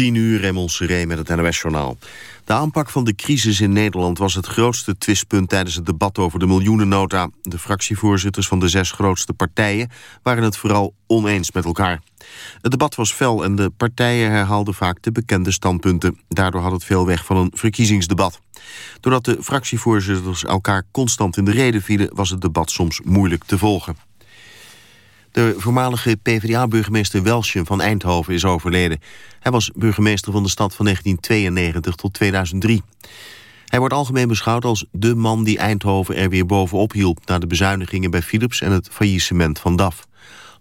10 uur Raymond Seré met het NOS-journaal. De aanpak van de crisis in Nederland was het grootste twistpunt tijdens het debat over de miljoenennota. De fractievoorzitters van de zes grootste partijen waren het vooral oneens met elkaar. Het debat was fel en de partijen herhaalden vaak de bekende standpunten. Daardoor had het veel weg van een verkiezingsdebat. Doordat de fractievoorzitters elkaar constant in de reden vielen... was het debat soms moeilijk te volgen. De voormalige PvdA-burgemeester Welsje van Eindhoven is overleden. Hij was burgemeester van de stad van 1992 tot 2003. Hij wordt algemeen beschouwd als de man die Eindhoven er weer bovenop hielp... na de bezuinigingen bij Philips en het faillissement van DAF.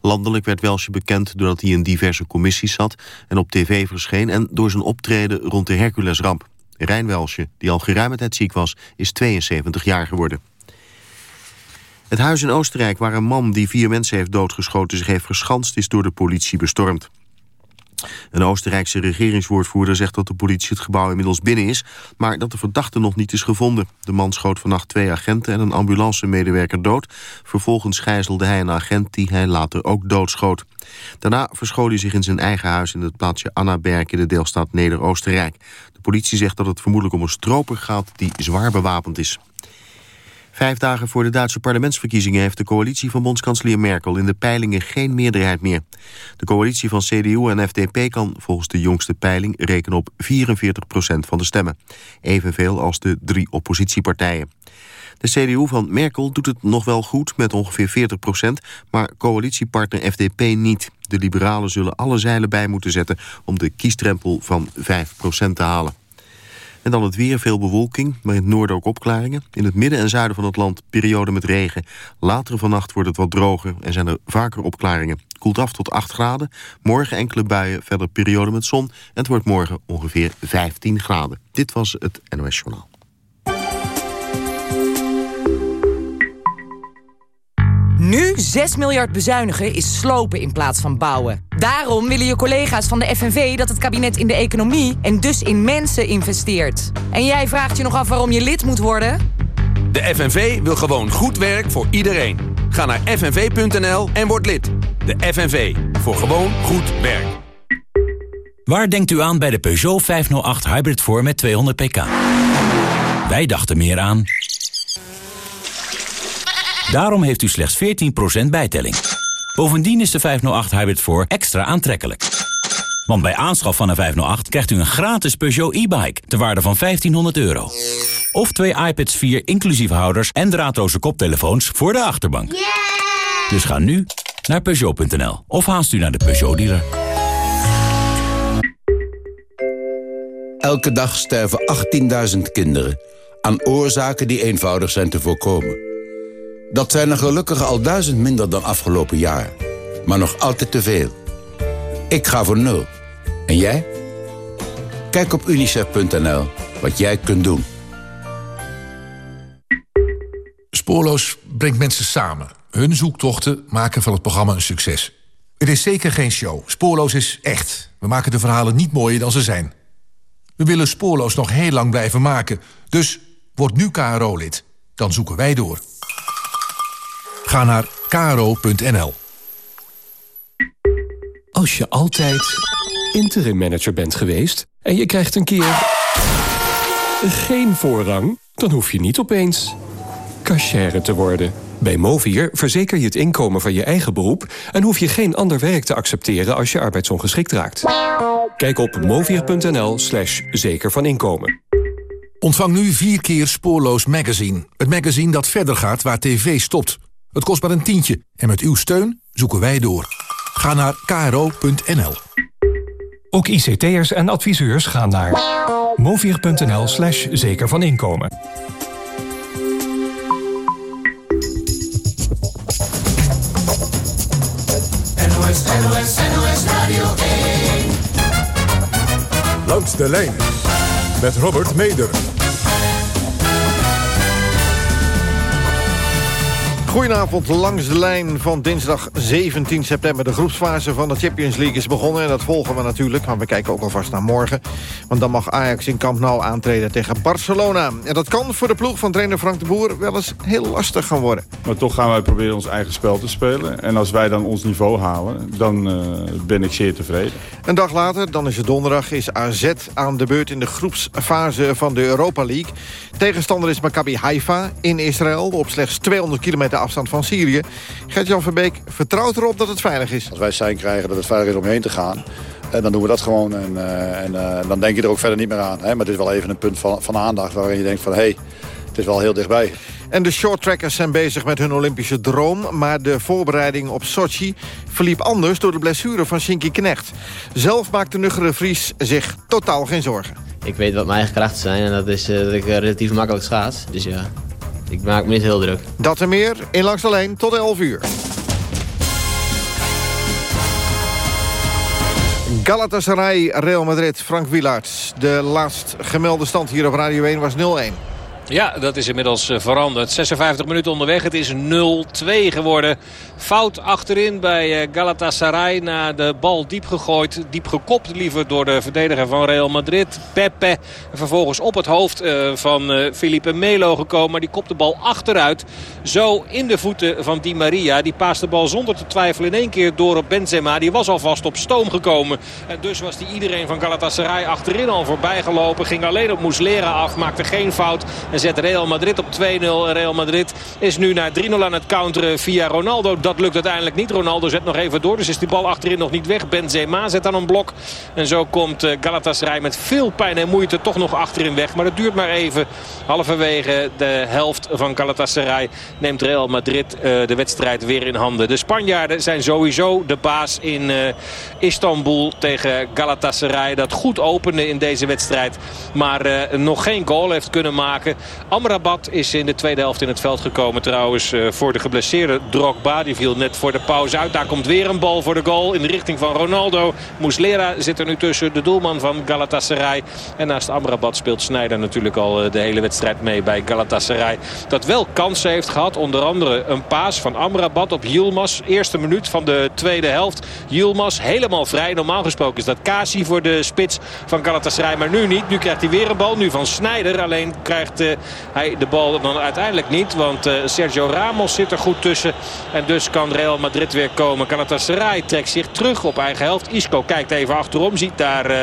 Landelijk werd Welsje bekend doordat hij in diverse commissies zat... en op tv verscheen en door zijn optreden rond de Herculesramp. Rijn Welsje, die al geruime tijd ziek was, is 72 jaar geworden. Het huis in Oostenrijk waar een man die vier mensen heeft doodgeschoten zich heeft verschanst is door de politie bestormd. Een Oostenrijkse regeringswoordvoerder zegt dat de politie het gebouw inmiddels binnen is, maar dat de verdachte nog niet is gevonden. De man schoot vannacht twee agenten en een ambulancemedewerker dood. Vervolgens gijzelde hij een agent die hij later ook doodschoot. Daarna verschool hij zich in zijn eigen huis in het plaatsje Annaberg in de deelstaat Neder-Oostenrijk. De politie zegt dat het vermoedelijk om een stroper gaat die zwaar bewapend is. Vijf dagen voor de Duitse parlementsverkiezingen heeft de coalitie van bondskanselier Merkel in de peilingen geen meerderheid meer. De coalitie van CDU en FDP kan volgens de jongste peiling rekenen op 44% van de stemmen. Evenveel als de drie oppositiepartijen. De CDU van Merkel doet het nog wel goed met ongeveer 40% maar coalitiepartner FDP niet. De liberalen zullen alle zeilen bij moeten zetten om de kiesdrempel van 5% te halen. En dan het weer, veel bewolking, maar in het noorden ook opklaringen. In het midden en zuiden van het land periode met regen. Later vannacht wordt het wat droger en zijn er vaker opklaringen. Koelt af tot 8 graden. Morgen enkele buien, verder periode met zon. En het wordt morgen ongeveer 15 graden. Dit was het NOS Journaal. Nu 6 miljard bezuinigen is slopen in plaats van bouwen. Daarom willen je collega's van de FNV dat het kabinet in de economie... en dus in mensen investeert. En jij vraagt je nog af waarom je lid moet worden? De FNV wil gewoon goed werk voor iedereen. Ga naar fnv.nl en word lid. De FNV, voor gewoon goed werk. Waar denkt u aan bij de Peugeot 508 Hybrid voor met 200 pk? Wij dachten meer aan... Daarom heeft u slechts 14% bijtelling. Bovendien is de 508 Hybrid 4 extra aantrekkelijk. Want bij aanschaf van een 508 krijgt u een gratis Peugeot e-bike... ter waarde van 1500 euro. Of twee iPads 4 inclusief houders en draadloze koptelefoons voor de achterbank. Dus ga nu naar Peugeot.nl of haast u naar de Peugeot-dealer. Elke dag sterven 18.000 kinderen aan oorzaken die eenvoudig zijn te voorkomen. Dat zijn er gelukkig al duizend minder dan afgelopen jaar. Maar nog altijd te veel. Ik ga voor nul. En jij? Kijk op unicef.nl wat jij kunt doen. Spoorloos brengt mensen samen. Hun zoektochten maken van het programma een succes. Het is zeker geen show. Spoorloos is echt. We maken de verhalen niet mooier dan ze zijn. We willen Spoorloos nog heel lang blijven maken. Dus word nu KRO-lid. Dan zoeken wij door. Ga naar karo.nl. Als je altijd interim manager bent geweest... en je krijgt een keer geen voorrang... dan hoef je niet opeens cashier te worden. Bij Movier verzeker je het inkomen van je eigen beroep... en hoef je geen ander werk te accepteren als je arbeidsongeschikt raakt. Kijk op movier.nl slash zeker van inkomen. Ontvang nu vier keer Spoorloos Magazine. Het magazine dat verder gaat waar tv stopt. Het kost maar een tientje en met uw steun zoeken wij door. Ga naar kro.nl. Ook ICT'ers en adviseurs gaan naar movier.nl slash zeker van inkomen. NOS, NOS, NOS Radio 1. Langs de lijn met Robert Meder. Goedenavond, langs de lijn van dinsdag 17 september. De groepsfase van de Champions League is begonnen. En dat volgen we natuurlijk, maar we kijken ook alvast naar morgen. Want dan mag Ajax in Camp Nou aantreden tegen Barcelona. En dat kan voor de ploeg van trainer Frank de Boer wel eens heel lastig gaan worden. Maar toch gaan wij proberen ons eigen spel te spelen. En als wij dan ons niveau halen, dan uh, ben ik zeer tevreden. Een dag later, dan is het donderdag, is AZ aan de beurt in de groepsfase van de Europa League. Tegenstander is Maccabi Haifa in Israël op slechts 200 kilometer afstand van Syrië. Gert-Jan Verbeek vertrouwt erop dat het veilig is. Als wij zijn krijgen dat het veilig is om heen te gaan... En eh, dan doen we dat gewoon en, uh, en uh, dan denk je er ook verder niet meer aan. Hè? Maar het is wel even een punt van, van aandacht waarin je denkt van... hé, hey, het is wel heel dichtbij. En de shorttrackers zijn bezig met hun Olympische droom... maar de voorbereiding op Sochi verliep anders door de blessure van Shinky Knecht. Zelf maakt de nuggere Vries zich totaal geen zorgen. Ik weet wat mijn eigen krachten zijn en dat is dat ik relatief makkelijk schaats. Dus ja, ik maak me niet heel druk. Dat en meer in Langs de Lijn tot 11 uur. Galatasaray, Real Madrid, Frank Wielaerts. De laatst gemelde stand hier op Radio 1 was 0-1. Ja, dat is inmiddels eh, veranderd. 56 minuten onderweg. Het is 0-2 geworden. Fout achterin bij eh, Galatasaray. Na de bal diep gegooid. Diep gekopt liever door de verdediger van Real Madrid. Pepe. En vervolgens op het hoofd eh, van Felipe Melo gekomen. Maar die kopt de bal achteruit. Zo in de voeten van Di Maria. Die paast de bal zonder te twijfelen in één keer door op Benzema. Die was alvast op stoom gekomen. En dus was die iedereen van Galatasaray achterin al voorbij gelopen. Ging alleen op Muslera af. Maakte geen fout. Zet Real Madrid op 2-0. Real Madrid is nu naar 3-0 aan het counteren via Ronaldo. Dat lukt uiteindelijk niet. Ronaldo zet nog even door. Dus is die bal achterin nog niet weg. Benzema zet dan een blok. En zo komt eh, Galatasaray met veel pijn en moeite toch nog achterin weg. Maar het duurt maar even. Halverwege de helft van Galatasaray neemt Real Madrid uh, de wedstrijd weer in handen. De Spanjaarden zijn sowieso de baas in uh, Istanbul tegen Galatasaray. Dat goed opende in deze wedstrijd. Maar nog geen goal heeft kunnen maken. Amrabat is in de tweede helft in het veld gekomen trouwens voor de geblesseerde Drogba. Die viel net voor de pauze uit. Daar komt weer een bal voor de goal in de richting van Ronaldo. Muslera zit er nu tussen de doelman van Galatasaray. En naast Amrabat speelt Sneijder natuurlijk al de hele wedstrijd mee bij Galatasaray. Dat wel kansen heeft gehad. Onder andere een paas van Amrabat op Yilmaz. Eerste minuut van de tweede helft. Yilmaz helemaal vrij. Normaal gesproken is dat Kasi voor de spits van Galatasaray. Maar nu niet. Nu krijgt hij weer een bal. Nu van Sneijder. Alleen krijgt uh, hij de bal dan uiteindelijk niet. Want uh, Sergio Ramos zit er goed tussen. En dus kan Real Madrid weer komen. Galatasaray trekt zich terug op eigen helft. Isco kijkt even achterom. Ziet daar, uh,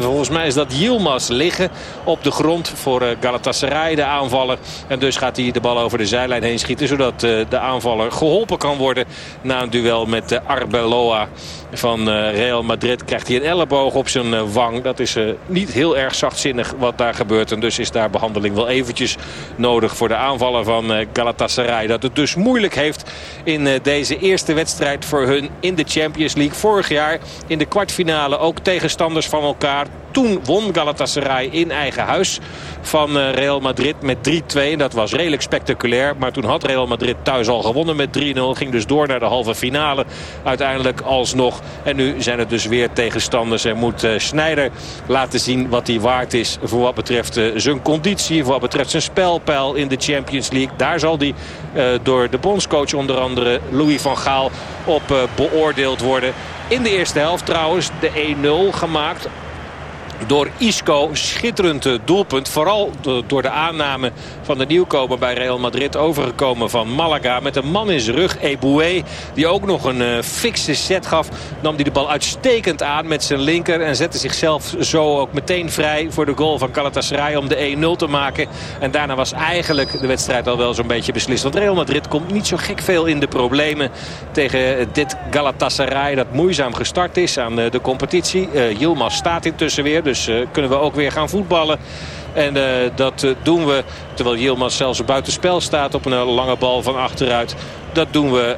volgens mij is dat Yilmaz liggen op de grond voor Galatasaray. De aanvaller. En dus gaat hij de bal over de zijlijn heen schieten. Zodat de aanvaller geholpen kan worden na een duel met Arbeloa van Real Madrid. Krijgt hij een elleboog op zijn wang. Dat is niet heel erg zachtzinnig wat daar gebeurt. En dus is daar behandeling wel eventjes nodig voor de aanvaller van Galatasaray. Dat het dus moeilijk heeft in deze eerste wedstrijd voor hun in de Champions League. Vorig jaar in de kwartfinale ook tegenstanders van elkaar. Toen won Galatasaray in eigen huis van Real Madrid met 3-2. En dat was redelijk spectaculair. Maar toen had Real Madrid thuis al gewonnen met 3-0. Ging dus door naar de halve finale. Uiteindelijk alsnog. En nu zijn het dus weer tegenstanders. En moet Sneijder laten zien wat hij waard is. Voor wat betreft zijn conditie. Betreft zijn spelpeil in de Champions League. Daar zal hij uh, door de bondscoach onder andere Louis van Gaal op beoordeeld worden. In de eerste helft trouwens de 1-0 gemaakt door Isco. Schitterend doelpunt. Vooral door de aanname van de nieuwkomer bij Real Madrid. Overgekomen van Malaga. Met een man in zijn rug. Eboué. Die ook nog een uh, fikse set gaf. Nam hij de bal uitstekend aan met zijn linker. En zette zichzelf zo ook meteen vrij voor de goal van Galatasaray. Om de 1-0 te maken. En daarna was eigenlijk de wedstrijd al wel zo'n beetje beslist. Want Real Madrid komt niet zo gek veel in de problemen. Tegen dit Galatasaray. Dat moeizaam gestart is aan de competitie. Yilmaz staat intussen weer. Dus uh, kunnen we ook weer gaan voetballen. En uh, dat uh, doen we terwijl Yilmaz zelfs buitenspel staat op een lange bal van achteruit. Dat doen we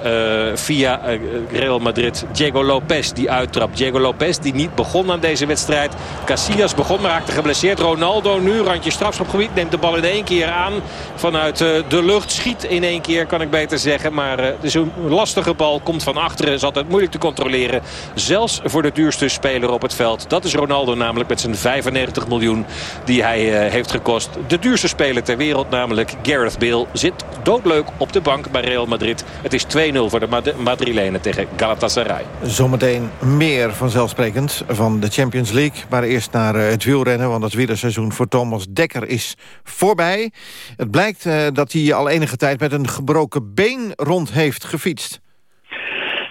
uh, via uh, Real Madrid. Diego Lopez die uittrapt. Diego Lopez die niet begon aan deze wedstrijd. Casillas begon, maar raakte geblesseerd. Ronaldo nu, randje strafschopgebied, neemt de bal in één keer aan. Vanuit uh, de lucht schiet in één keer, kan ik beter zeggen. Maar het is een lastige bal, komt van achteren. Is altijd moeilijk te controleren. Zelfs voor de duurste speler op het veld. Dat is Ronaldo namelijk met zijn 95 miljoen die hij heeft gekost. De duurste speler ter wereld, namelijk Gareth Bale, zit doodleuk op de bank bij Real Madrid. Het is 2-0 voor de Madrilenen tegen Galatasaray. Zometeen meer vanzelfsprekend van de Champions League. Maar eerst naar eh, het wielrennen, want het wielerseizoen voor Thomas Dekker is voorbij. Het blijkt uh, dat hij al enige tijd met een gebroken been rond heeft gefietst.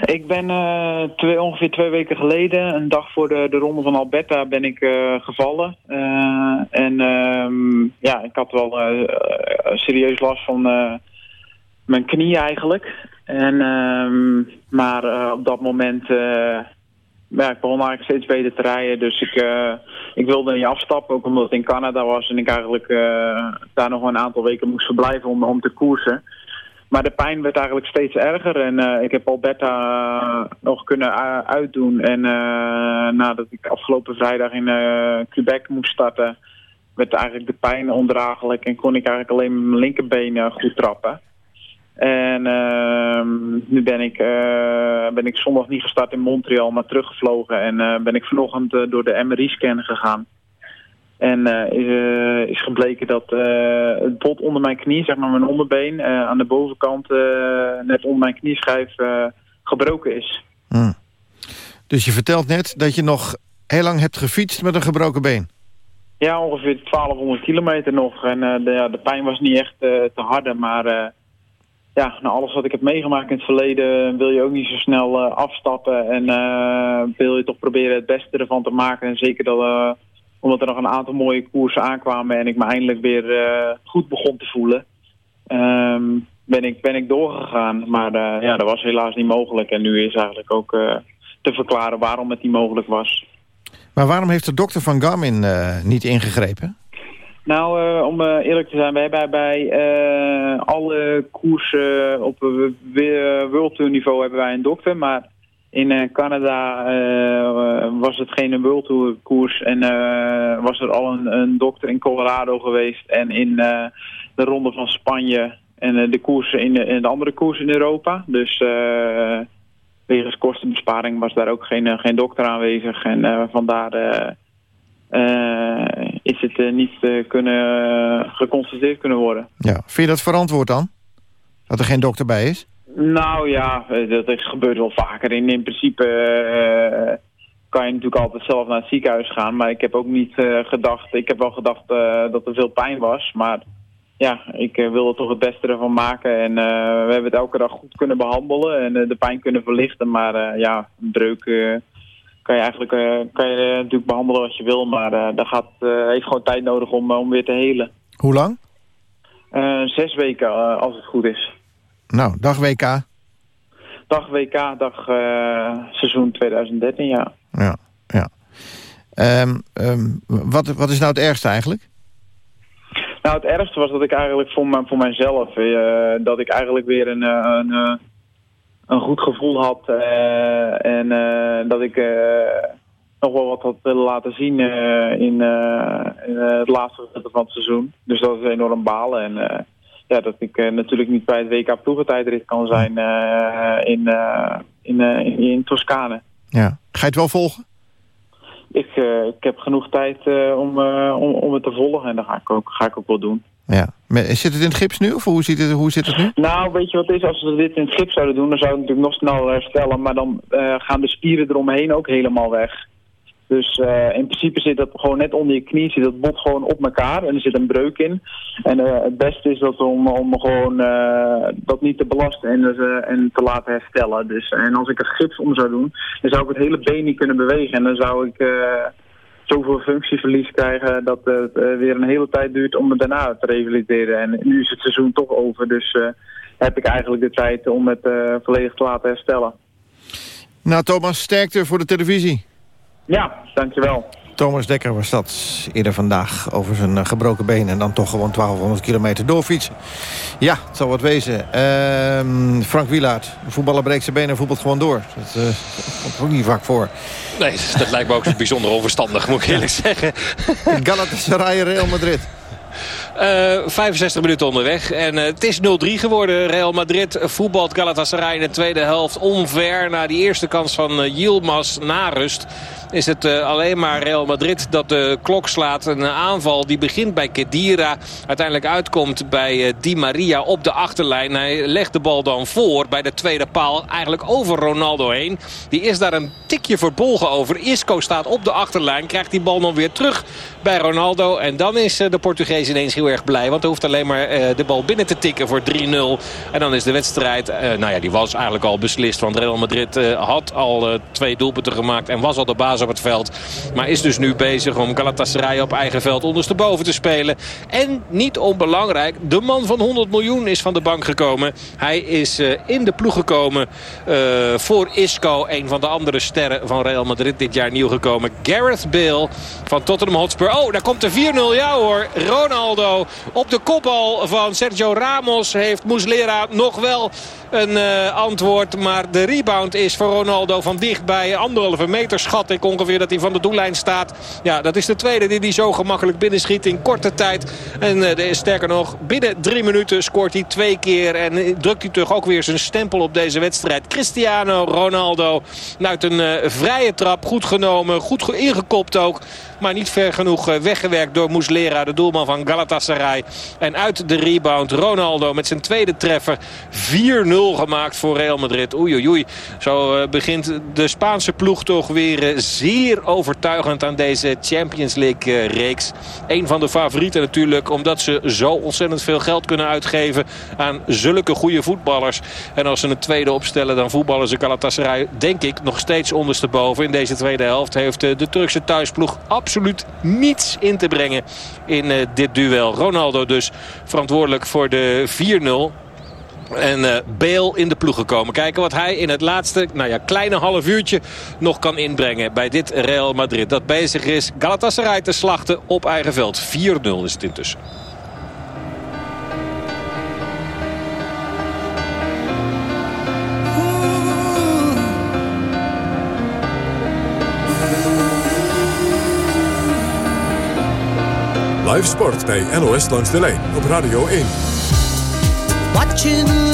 Ik ben uh, twee, ongeveer twee weken geleden, een dag voor de, de ronde van Alberta, ben ik uh, gevallen. Uh, en um, ja, ik had wel serieus last van mijn knie eigenlijk. En, um, maar op dat moment, ja, ik begon eigenlijk steeds beter te rijden. Dus ik, ik wilde niet afstappen, ook omdat het in Canada was en ik eigenlijk daar nog een aantal weken moest verblijven om, om te koersen. Maar de pijn werd eigenlijk steeds erger. En uh, ik heb Alberta uh, nog kunnen uitdoen. En uh, nadat ik afgelopen vrijdag in Quebec moest starten... werd eigenlijk de pijn ondraaglijk. En kon ik eigenlijk alleen mijn linkerbeen goed trappen. En ehm, nu ben ik, ben ik zondag niet gestart in Montreal, maar teruggevlogen. En ben ik vanochtend door de MRI-scan gegaan. En is, is, gebleken dat het bot onder mijn knie, zeg maar mijn onderbeen, aan de bovenkant, net onder mijn knieschijf, gebroken is. Hmm. Dus je vertelt net dat je nog heel lang hebt gefietst met een gebroken been? Ja, ongeveer 1200 kilometer nog. En de, ja, de, pijn was niet echt te harde, maar ja, na alles wat ik heb meegemaakt in het verleden wil je ook niet zo snel afstappen. En wil je toch proberen het beste ervan te maken. En zeker dat omdat er nog een aantal mooie koersen aankwamen en ik me eindelijk weer uh, goed begon te voelen. Um, ben, ik, ben ik doorgegaan. Maar uh, ja, dat was helaas niet mogelijk. En nu is eigenlijk ook uh, te verklaren waarom het niet mogelijk was. Maar waarom heeft de dokter van Garmin niet ingegrepen? Nou, om eerlijk te zijn, wij hebben bij alle koersen op World Tour niveau hebben wij een dokter. Maar in Canada was het geen World Tour koers en was er al een, een, dokter in Colorado geweest en in de ronde van Spanje en de koersen in de, de, andere koers in Europa. Dus wegens kostenbesparing was daar ook geen, geen dokter aanwezig en vandaar is het niet kunnen, geconstateerd kunnen worden. Ja. Vind je dat verantwoord dan? Dat er geen dokter bij is? Nou ja, eh, dat is, gebeurt wel vaker. In, in principe uh, kan je natuurlijk altijd zelf naar het ziekenhuis gaan. Maar ik heb ook niet uh, gedacht... Ik heb wel gedacht uh, dat er veel pijn was. Maar ja, ik wilde toch het beste ervan maken. En we hebben het elke dag goed kunnen behandelen. En de pijn kunnen verlichten. Maar ja, een breuk kan je eigenlijk kan je, natuurlijk behandelen wat je wil. Maar dat gaat, heeft gewoon tijd nodig om, om weer te helen. Hoe lang? zes weken, als het goed is. Nou, dag WK. Dag WK, dag seizoen 2013, ja. Ja, ja. Um, um, wat, wat is nou het ergste eigenlijk? Nou, het ergste was dat ik eigenlijk voor, mijn, voor mijzelf... Uh, dat ik eigenlijk weer een, eh, een, een goed gevoel had. Uh, en dat ik nog wel wat had willen laten zien in, in het laatste van het seizoen. Dus dat is enorm balen. En ja, dat ik natuurlijk niet bij het WK ploegentijdrit kan zijn in, in, in, in, Toscane. Ja. Ga je het wel volgen? Ik, ik heb genoeg tijd om, om, om het te volgen en dat ga ik ook, ga ik ook wel doen. Ja. Zit het in het gips nu of hoe zit het, hoe zit het nu? Nou, weet je wat het is? Als we dit in het gips zouden doen, dan zou het natuurlijk nog sneller herstellen. Maar dan gaan de spieren eromheen ook helemaal weg. Dus uh, in principe zit dat gewoon net onder je knie, zit dat bot gewoon op elkaar en er zit een breuk in. En uh, het beste is dat om, om gewoon dat niet te belasten en, en te laten herstellen. Dus, en als ik een gips om zou doen, dan zou ik het hele been niet kunnen bewegen. En dan zou ik zoveel functieverlies krijgen dat het weer een hele tijd duurt om het daarna te revalideren. En nu is het seizoen toch over, dus heb ik eigenlijk de tijd om het volledig te laten herstellen. Nou Thomas, sterkte voor de televisie. Ja, dankjewel. Thomas Dekker was dat eerder vandaag over zijn eh, gebroken been... en dan toch gewoon 1200 kilometer doorfietsen. Ja, het zal wat wezen. Ehm, Frank Wielaert, voetballer breekt zijn been en voetbalt gewoon door. Dat uh, komt ook niet vaak voor. Nee, dat lijkt me ook bijzonder onverstandig, moet ik eerlijk zeggen. Galatasaray Real Madrid. Uh, eh, 65 minuten onderweg. En uh, het is 0-3 geworden. Real Madrid voetbalt Galatasaray in de tweede helft omver. Na die eerste kans van uh, Yilmaz na rust is het alleen maar Real Madrid dat de klok slaat. Een aanval die begint bij Kedira. Uiteindelijk uitkomt bij Di Maria op de achterlijn. Hij legt de bal dan voor bij de tweede paal. Eigenlijk over Ronaldo heen. Die is daar een tikje verbolgen over. Isco staat op de achterlijn. Krijgt die bal dan weer terug bij Ronaldo. En dan is de Portugees ineens heel erg blij. Want hij hoeft alleen maar de bal binnen te tikken voor 3-0. En dan is de wedstrijd, nou ja, die was eigenlijk al beslist. Want Real Madrid had al twee doelpunten gemaakt en was al de baas op het veld. Maar is dus nu bezig om Galatasaray op eigen veld ondersteboven te spelen. En niet onbelangrijk, de man van 100 miljoen is van de bank gekomen. Hij is in de ploeg gekomen voor Isco. Een van de andere sterren van Real Madrid dit jaar nieuw gekomen. Gareth Bale van Tottenham Hotspur. Oh, daar komt de 4-0. Ja hoor, Ronaldo op de kopbal van Sergio Ramos heeft Muslera nog wel een uh, antwoord. Maar de rebound is voor Ronaldo van dichtbij. Anderhalve meter schat ik ongeveer dat hij van de doellijn staat. Ja, dat is de tweede die hij zo gemakkelijk binnenschiet in korte tijd. En uh, sterker nog, binnen drie minuten scoort hij twee keer. En uh, drukt hij toch ook weer zijn stempel op deze wedstrijd. Cristiano Ronaldo uit een vrije trap. Goed genomen, goed ingekopt ook. Maar niet ver genoeg weggewerkt door Muslera, de doelman van Galatasaray. En uit de rebound Ronaldo met zijn tweede treffer 4-0 gemaakt voor Real Madrid. Oei oei oei. Zo uh, begint de Spaanse ploeg toch weer uh, zeer overtuigend aan deze Champions League uh, reeks. Een van de favorieten natuurlijk. Omdat ze zo ontzettend veel geld kunnen uitgeven aan zulke goede voetballers. En als ze een tweede opstellen dan voetballen ze Galatasaray denk ik nog steeds ondersteboven. In deze tweede helft heeft de Turkse thuisploeg absoluut niets in te brengen in dit duel. Ronaldo dus verantwoordelijk voor de 4-0. En uh, Bale in de ploeg gekomen. Kijken wat hij in het laatste nou ja, kleine half uurtje nog kan inbrengen bij dit Real Madrid. Dat bezig is Galatasaray te slachten op eigen veld. 4-0 is het intussen. Live sport bij NOS langs de lijn op Radio 1. Watching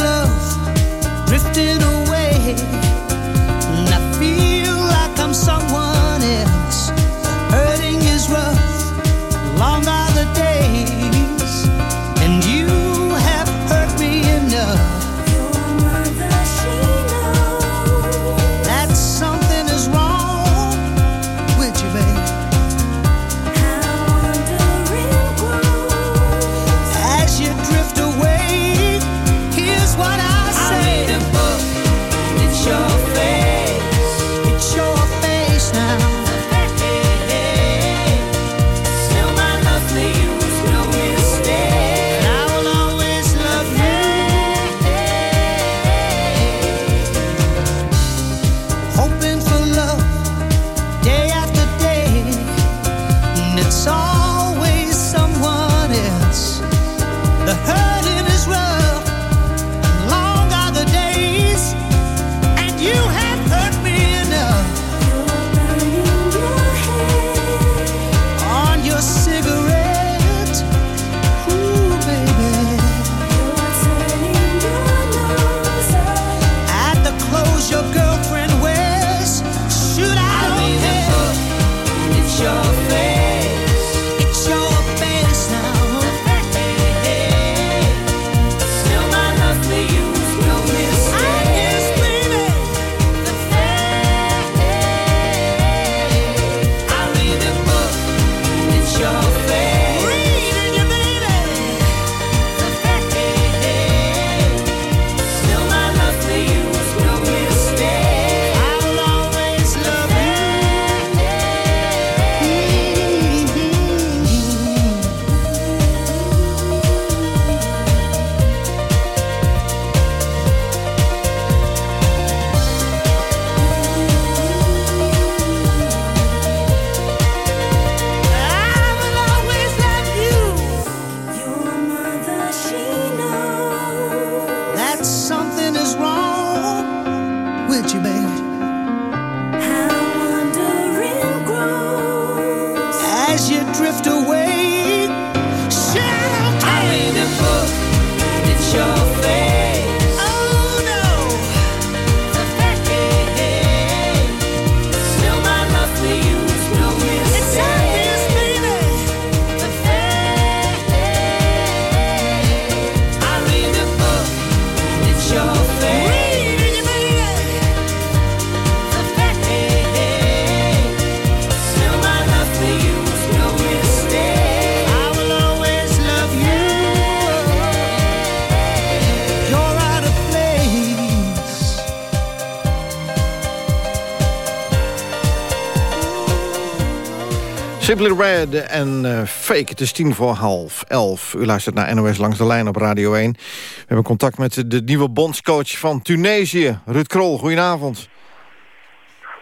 Red en eh, Fake. Het is tien voor half elf. U luistert naar NOS Langs de Lijn op Radio 1. We hebben contact met de nieuwe bondscoach van Tunesië. Ruud Krol, goedenavond.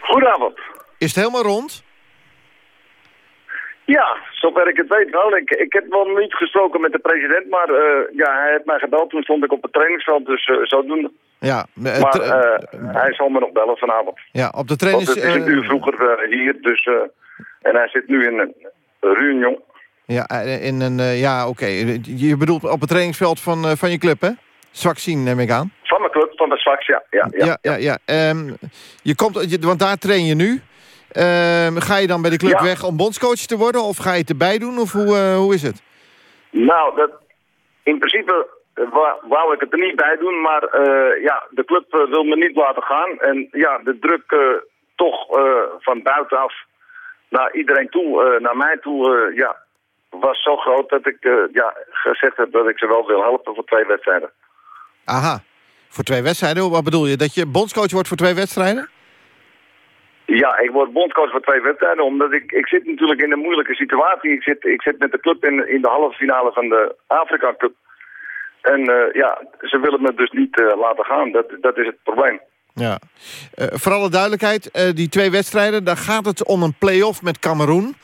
Goedenavond. Is het helemaal rond? Ja, zover ik het weet wel. Ik, ik heb wel niet gesproken met de president, maar eh, ja, hij heeft mij gebeld. Toen stond ik op het trainingsveld, dus eh, zodoende. Ja, Maar hij zal me nog bellen vanavond. ja op de Want trainings... het is een uur vroeger hier, dus... en hij zit nu in een reunion. ja, in een, eh, ja oké. Je bedoelt op het trainingsveld van, eh, van je club, hè? Zwak zien, neem ik aan. Van mijn club, van de Sfax, ja. ja, ja. Ja, ja, ja. Ehm, je komt, je- want daar train je nu. Ehm, ga je dan bij de club Ja. weg om bondscoach te worden? Of ga je het erbij doen? Of hoe, eh, hoe is het? Nou, dat, in principe wou ik het er niet bij doen, maar ja, de club wil me niet laten gaan. En ja, de druk toch van buitenaf naar iedereen toe, eh, naar mij toe, eh, ja, was zo groot dat ik eh, ja, gezegd heb dat ik ze wel wil helpen voor twee wedstrijden. Aha. Voor twee wedstrijden? Wat bedoel je? Dat je bondscoach wordt voor twee wedstrijden? Ja, ik word bondscoach voor twee wedstrijden, omdat ik, ik zit natuurlijk in een moeilijke situatie. Ik zit, ik zit met de club in, in de halve finale van de Afrika Cup. En ja, ze willen me dus niet laten gaan. Dat, dat is het probleem. Ja. Eh, voor alle duidelijkheid, eh, die twee wedstrijden... daar gaat het om een play-off met Cameroen.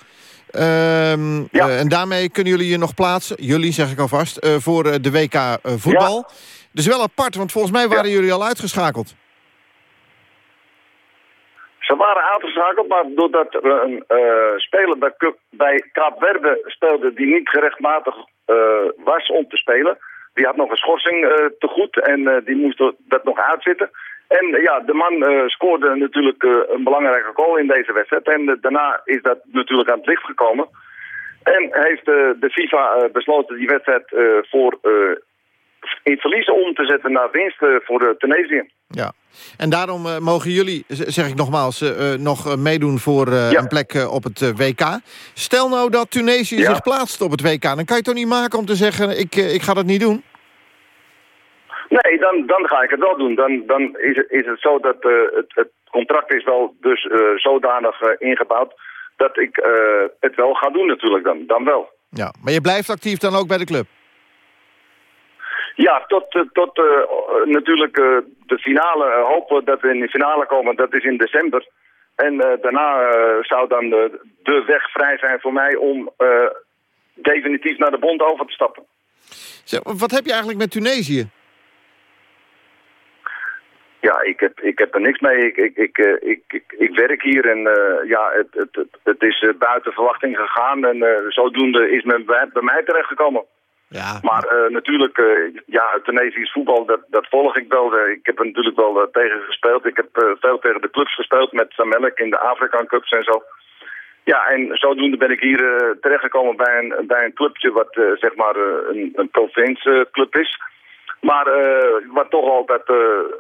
Ehm, eh, en daarmee kunnen jullie je nog plaatsen... jullie zeg ik alvast, voor de WK voetbal. Dus wel apart, want volgens mij waren jullie al uitgeschakeld. Ze waren uitgeschakeld, maar doordat er een speler bij, Cup- bij speelde die niet gerechtmatig was om te spelen. Die had nog een schorsing te goed en die moest dat nog uitzitten. En eh, ja, de man eh, scoorde natuurlijk eh, een belangrijke goal in deze wedstrijd. En daarna is dat natuurlijk aan het licht gekomen. En heeft de FIFA besloten die wedstrijd voor in verliezen om te zetten naar winst voor de Tunesië. Ja. En daarom mogen jullie, zeg ik nogmaals, nog meedoen voor een plek op het WK. Stel nou dat Tunesië Ja. zich plaatst op het WK. Dan kan je het toch niet maken om te zeggen, ik, ik ga dat niet doen? Nee, dan, dan ga ik het wel doen. Dan, dan is, het, is het zo dat eh, het, het contract is wel dus eh, zodanig eh, ingebouwd dat ik het wel ga doen natuurlijk dan. Dan wel. Ja. Maar je blijft actief dan ook bij de club? Ja, tot, tot natuurlijk de finale. hopen dat we in de finale komen. Dat is in december. En daarna zou dan de, de weg vrij zijn voor mij om definitief naar de bond over te stappen. Zeg, wat heb je eigenlijk met Tunesië? Ja, ik heb, ik heb er niks mee. Ik, ik, ik, eh, ik, ik, werk hier en eh, ja, het, het, het, is eh, buiten verwachting gegaan. En zodoende is men bij, bij mij terechtgekomen. Ja. Maar natuurlijk, ja, het Tunesisch voetbal, dat, dat volg ik wel. Ik heb er natuurlijk wel tegen gespeeld. Ik heb veel tegen de clubs gespeeld met Samelk in de Afrikaan Cups en zo. Ja, en zodoende ben ik hier terechtgekomen bij een, bij een clubje wat zeg maar een, een provincieclub is. Maar eh, wat toch altijd eh,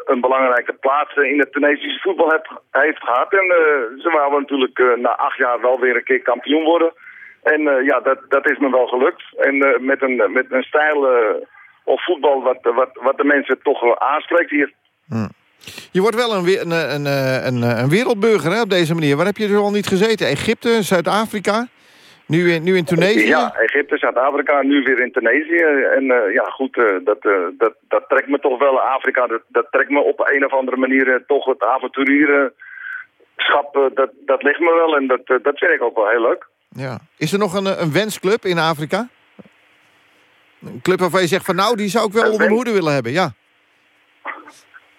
een belangrijke plaats eh, in het Tunesische voetbal heeft gehad. En ze wouden natuurlijk na acht jaar wel weer een keer kampioen worden. En ja, dat, dat is me wel gelukt. En met, een, met een stijl of voetbal wat, wat, wat de mensen toch aanspreekt hier. Je wordt wel een, we- een, een, een, een, een wereldburger hè, op deze manier. Waar heb je er al niet gezeten? Egypte, Zuid-Afrika, nu in, nu in Tunesië? Ja, Egypte, Zuid-Afrika, nu weer in Tunesië. En eh, ja, goed, eh, dat, eh, dat, dat trekt me toch wel. Afrika, dat, dat trekt me op een of andere manier toch het avonturierenschap. dat, dat ligt me wel en dat, dat vind ik ook wel heel leuk. Ja. Is er nog een, een wensclub in Afrika? Een club waarvan je zegt van nou, die zou ik wel onder mijn hoede willen hebben, ja.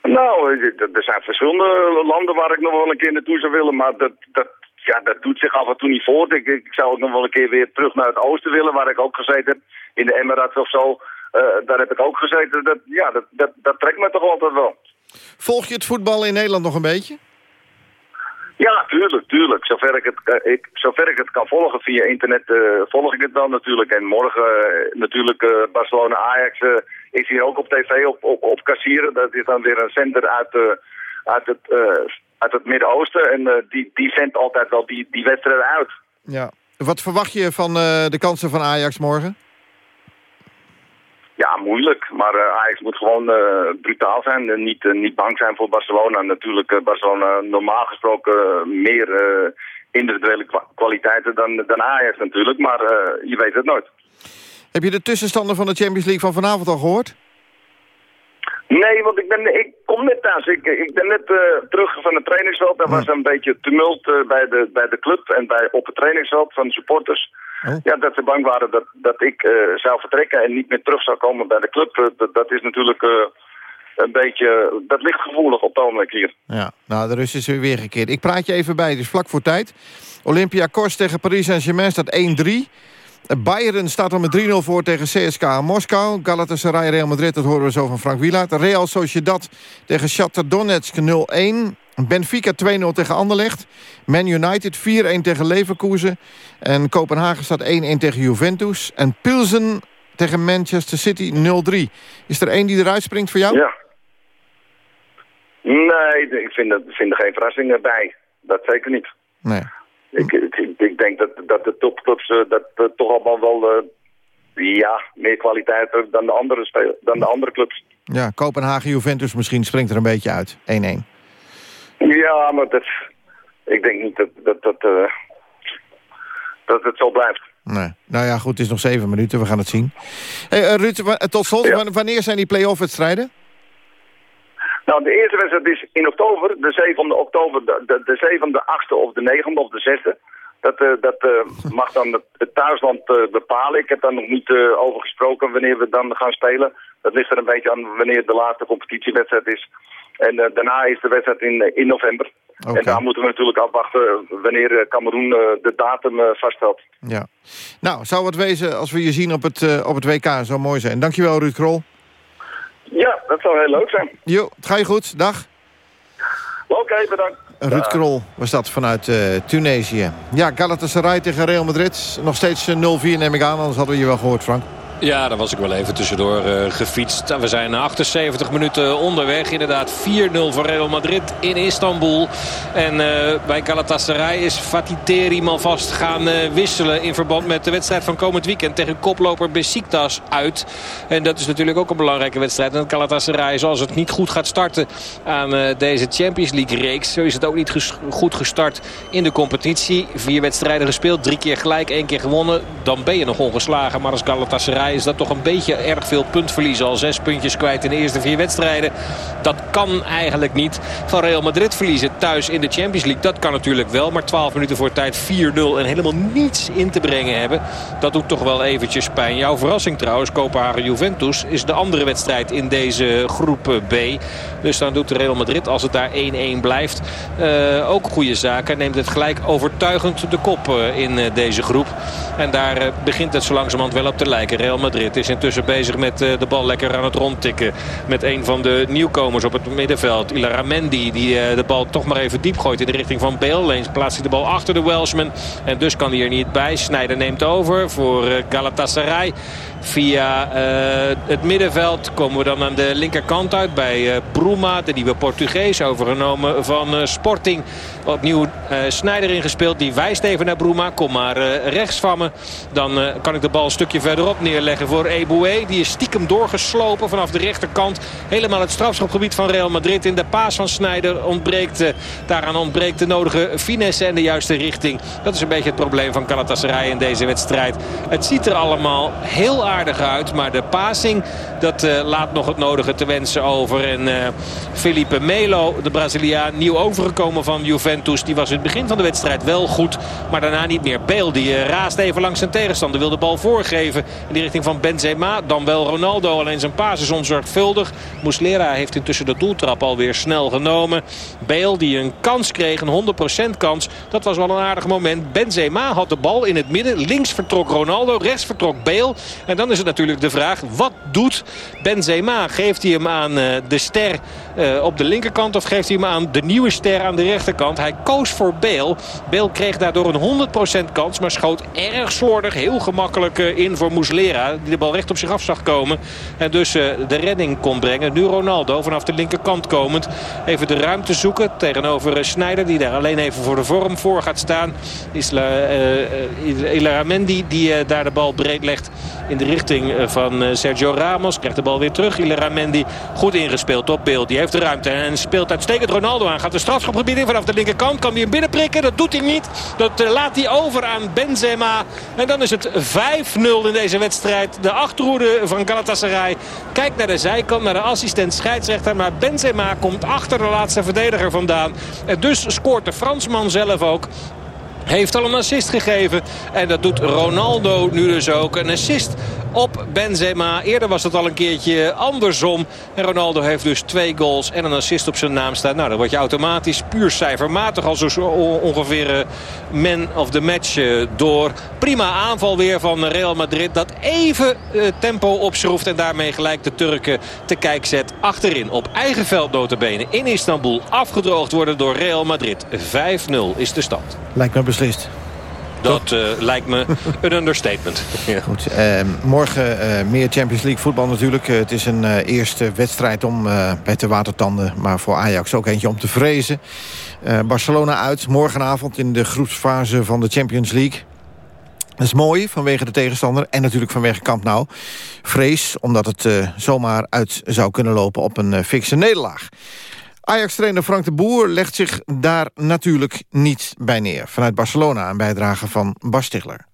Nou, er zijn verschillende landen waar ik nog wel een keer naartoe zou willen, maar dat, dat, ja, dat doet zich af en toe niet voort. Ik, ik zou ook nog wel een keer weer terug naar het oosten willen, waar ik ook gezeten heb, in de Emirates of zo. Eh, daar heb ik ook gezeten. Dat, ja, dat, dat, dat trekt me toch altijd wel. Volg je het voetbal in Nederland nog een beetje? Ja, tuurlijk, tuurlijk. Zover ik het, eh, ik, zover ik het kan volgen via internet, eh, volg ik het wel natuurlijk. En morgen natuurlijk Barcelona-Ajax is hier ook op tv op, op, op kassieren. Dat is dan weer een zender uit, uit het, uit het Midden-Oosten. En eh, die, die zendt altijd wel die, die wedstrijden uit. Ja. Wat verwacht je van eh, de kansen van Ajax morgen? Ja, moeilijk. Maar eh, Ajax moet gewoon eh, brutaal zijn. en niet, niet bang zijn voor Barcelona. Natuurlijk, Barcelona normaal gesproken meer individuele kwa- kwaliteiten dan, dan Ajax natuurlijk. Maar je weet het nooit. Heb je de tussenstanden van de Champions League van vanavond al gehoord? Nee, want ik, ben, ik kom net thuis. Ik, ik ben net eh, terug van het trainingsveld. Er was een beetje tumult eh, bij, de, bij de club en bij, op het trainingsveld van de supporters. Ja, dat ze bang waren dat, dat ik eh, zou vertrekken en niet meer terug zou komen bij de club. Dat, dat is natuurlijk een beetje... Dat ligt gevoelig op het ogenblik hier. Ja, nou, de rust is weer weergekeerd. Ik praat je even bij, dus vlak voor tijd. Olympiakos tegen Paris Saint-Germain staat 1-3. Bayern staat al met 3-0 voor tegen CSKA Moskou. Galatasaray Real Madrid, dat horen we zo van Frank Wielaert. Real Sociedad tegen Shakhtar Donetsk 0-1. Benfica 2-0 tegen Anderlecht. Man United 4-1 tegen Leverkusen. En Kopenhagen staat 1-1 tegen Juventus. En Pilsen tegen Manchester City 0-3. Is er één die eruit springt voor jou? Ja. Nee, ik vind, er- vind er geen verrassingen bij. Dat zeker niet. Nee. Ik, ik, ik denk dat, dat de topclubs eh, dat, eh, toch allemaal wel eh, ja, meer kwaliteit hebben dan de andere, dan de andere clubs. Ja, Kopenhagen Juventus misschien springt er een beetje uit. 1-1. Ja, maar dat, ik denk niet dat, dat, dat, dat het zo blijft. Nee. Nou ja, goed, het is nog zeven minuten. We gaan het zien. Hey, eh, Ruud, tot slot, wa- wanneer zijn die play-off wedstrijden? Nou, de eerste wedstrijd is in oktober, de 7e oktober, de, de, de 7e, 8e of de 9e of de 6e. Dat, eh, dat eh, mag dan het, thuisland eh, bepalen. Ik heb daar nog niet over gesproken wanneer we dan gaan spelen. Dat ligt er een beetje aan wanneer de laatste competitiewedstrijd is. En daarna is de wedstrijd in, in november. En daar moeten we natuurlijk afwachten wanneer Cameroen de datum vaststelt. Ja. Nou, zou het wezen als we je zien op het, op het WK. Zou mooi zijn. Dankjewel, Ruud Krol. Ja, dat zou heel leuk zijn. Jo, het ga je goed. Dag. Oké, bedankt. Ruud Krol was dat vanuit eh, Tunesië. Ja, Galatasaray tegen Real Madrid. Nog steeds eh, 0-4 neem ik aan, anders hadden we je wel gehoord, Frank. Ja, daar was ik wel even tussendoor eh, gefietst. We zijn 78 minuten onderweg. Inderdaad 4-0 voor Real Madrid in Istanbul. En eh, bij Galatasaray is Fatih alvast gaan eh, wisselen... in verband met de wedstrijd van komend weekend tegen koploper Besiktas uit. En dat is natuurlijk ook een belangrijke wedstrijd. En Galatasaray, zoals het niet goed gaat starten aan deze Champions League-reeks... zo is het ook niet goed gestart in de competitie. Vier wedstrijden gespeeld, drie keer gelijk, één keer gewonnen. Dan ben je nog ongeslagen. Maar als Galatasaray is dat toch een beetje erg veel puntverlies. Al zes puntjes kwijt in de eerste vier wedstrijden. Dat kan eigenlijk niet. Van Real Madrid verliezen thuis in de Champions League. Dat kan natuurlijk wel. Maar 12 minuten voor tijd 4-0 en helemaal niets in te brengen hebben. Dat doet toch wel eventjes pijn. Jouw verrassing trouwens, Kopenhagen-Juventus, is de andere wedstrijd in deze groep B. Dus dan doet Real Madrid, als het daar 1-1 blijft, eh, ook goede zaken. Neemt het gelijk overtuigend de kop eh, in eh, deze groep. En daar begint het zo langzamerhand wel op te lijken. Real Madrid is intussen bezig met eh, de bal lekker aan het rondtikken. Met een van de nieuwkomers op het middenveld. Ilara Mendy die eh, de bal toch maar even diep gooit in de richting van Bale. Leens plaatst hij de bal achter de Welshman. En dus kan hij er niet bij. Snijder neemt over voor eh, Galatasaray. Via het middenveld komen we dan aan de linkerkant uit bij eh, Bruma, de nieuwe Portugees, overgenomen van Sporting. Opnieuw Snijder ingespeeld, die wijst even naar Bruma. Kom maar rechts van me. Dan kan ik de bal een stukje verderop neerleggen voor Eboué. Die is stiekem doorgeslopen vanaf de rechterkant. Helemaal het strafschopgebied van Real Madrid. In de paas van Snijder ontbreekt, eh, daaraan ontbreekt de nodige finesse en de juiste richting. Dat is een beetje het probleem van Galatasaray in deze wedstrijd. Het ziet er allemaal heel aardig uit. Maar de passing, dat eh, laat nog het nodige te wensen over. En eh, Felipe Melo, de Braziliaan, nieuw overgekomen van Juventus. Die was in het begin van de wedstrijd wel goed. Maar daarna niet meer. Bale die raast even langs zijn tegenstander. Wil de bal voorgeven in de van Benzema. Dan wel Ronaldo. Alleen zijn paas is onzorgvuldig. Muslera heeft intussen de doeltrap alweer snel genomen. Bale die een kans kreeg. Een 100% kans. Dat was wel een aardig moment. Benzema had de bal in het midden. Links vertrok Ronaldo. Rechts vertrok Bale. En dan is het natuurlijk de vraag. Wat doet Benzema? Geeft hij hem aan eh, de ster eh, op de linkerkant. Of geeft hij hem aan de nieuwe ster aan de rechterkant. Hij koos voor Bale. Bale kreeg daardoor een 100% kans. Maar schoot erg slordig. Heel gemakkelijk eh, in voor Muslera. Die de bal recht op zich af zag komen. En dus eh, de redding kon brengen. Nu Ronaldo vanaf de linkerkant komend. Even de ruimte zoeken tegenover uh, Sneijder. Die daar alleen even voor de vorm voor gaat staan. Isla, uh, Ilaramendi die daar de bal breed legt in de richting van Sergio Ramos. Krijgt de bal weer terug. Mendy goed ingespeeld op beeld. Die heeft de ruimte en speelt uitstekend Ronaldo aan. Gaat de strafschopgebied in vanaf de linkerkant. Kan hij hem binnenprikken? Dat doet hij niet. Dat laat hij over aan Benzema. En dan is het 5-0 in deze wedstrijd. De achterhoede van Galatasaray kijkt naar de zijkant, naar de assistent scheidsrechter. Maar Benzema komt achter de laatste verdediger vandaan. En dus scoort de Fransman zelf ook. Heeft al een assist gegeven. En dat doet Ronaldo nu dus ook. Een assist op Benzema. Eerder was het al een keertje andersom. En Ronaldo heeft dus twee goals en een assist op zijn naam staan. Nou, dan word je automatisch puur cijfermatig al zo ongeveer uh, man of the match uh, door. Prima aanval weer van Real Madrid. Dat even uh, tempo opschroeft en daarmee gelijk de Turken te kijk zet. Achterin op eigen veld notabene in Istanbul afgedroogd worden door Real Madrid. 5-0 is de stand. Lijkt me beslist. Dat uh, lijkt me een understatement. ja. Goed, uh, morgen uh, meer Champions League voetbal natuurlijk. het is een eerste wedstrijd om bij te watertanden. Maar voor Ajax ook eentje om te vrezen. Barcelona uit morgenavond in de groepsfase van de Champions League. Dat is mooi vanwege de tegenstander en natuurlijk vanwege Kamp Nou. Vrees omdat het zomaar uit zou kunnen lopen op een fikse nederlaag. Ajax-trainer Frank de Boer legt zich daar natuurlijk niet bij neer. Vanuit Barcelona een bijdrage van Bas Stigler.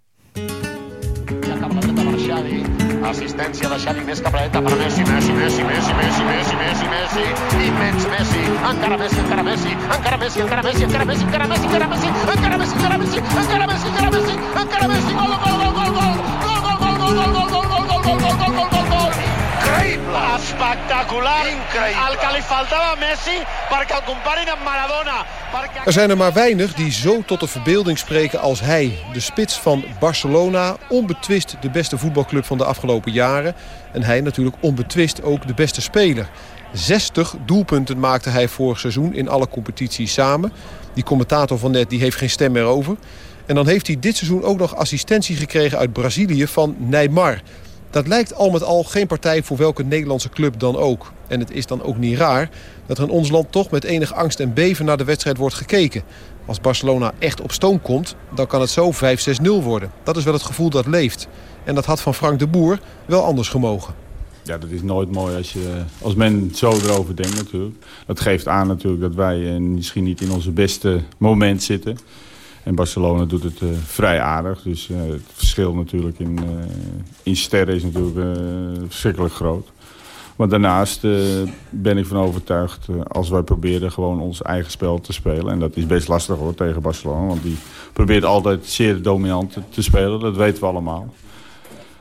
El que li faltava a Messi perquè el comparin amb Maradona. Perquè... Er zijn er maar weinig die zo tot de verbeelding spreken als hij. De spits van Barcelona, onbetwist de beste voetbalclub van de afgelopen jaren. En hij natuurlijk onbetwist ook de beste speler. 60 doelpunten maakte hij vorig seizoen in alle competities samen. Die commentator van net die heeft geen stem meer over. En dan heeft hij dit seizoen ook nog assistentie gekregen uit Brazilië van Neymar... Dat lijkt al met al geen partij voor welke Nederlandse club dan ook. En het is dan ook niet raar dat er in ons land toch met enig angst en beven naar de wedstrijd wordt gekeken. Als Barcelona echt op stoom komt, dan kan het zo 5-6-0 worden. Dat is wel het gevoel dat leeft. En dat had van Frank de Boer wel anders gemogen. Ja, dat is nooit mooi als, je, als men zo erover denkt natuurlijk. Dat geeft aan natuurlijk dat wij misschien niet in onze beste moment zitten. En Barcelona doet het uh, vrij aardig. Dus uh, het verschil natuurlijk in, uh, in sterren is natuurlijk verschrikkelijk groot. Maar daarnaast ben ik van overtuigd, als wij proberen gewoon ons eigen spel te spelen. En dat is best lastig hoor, tegen Barcelona. Want die probeert altijd zeer dominant te spelen, dat weten we allemaal.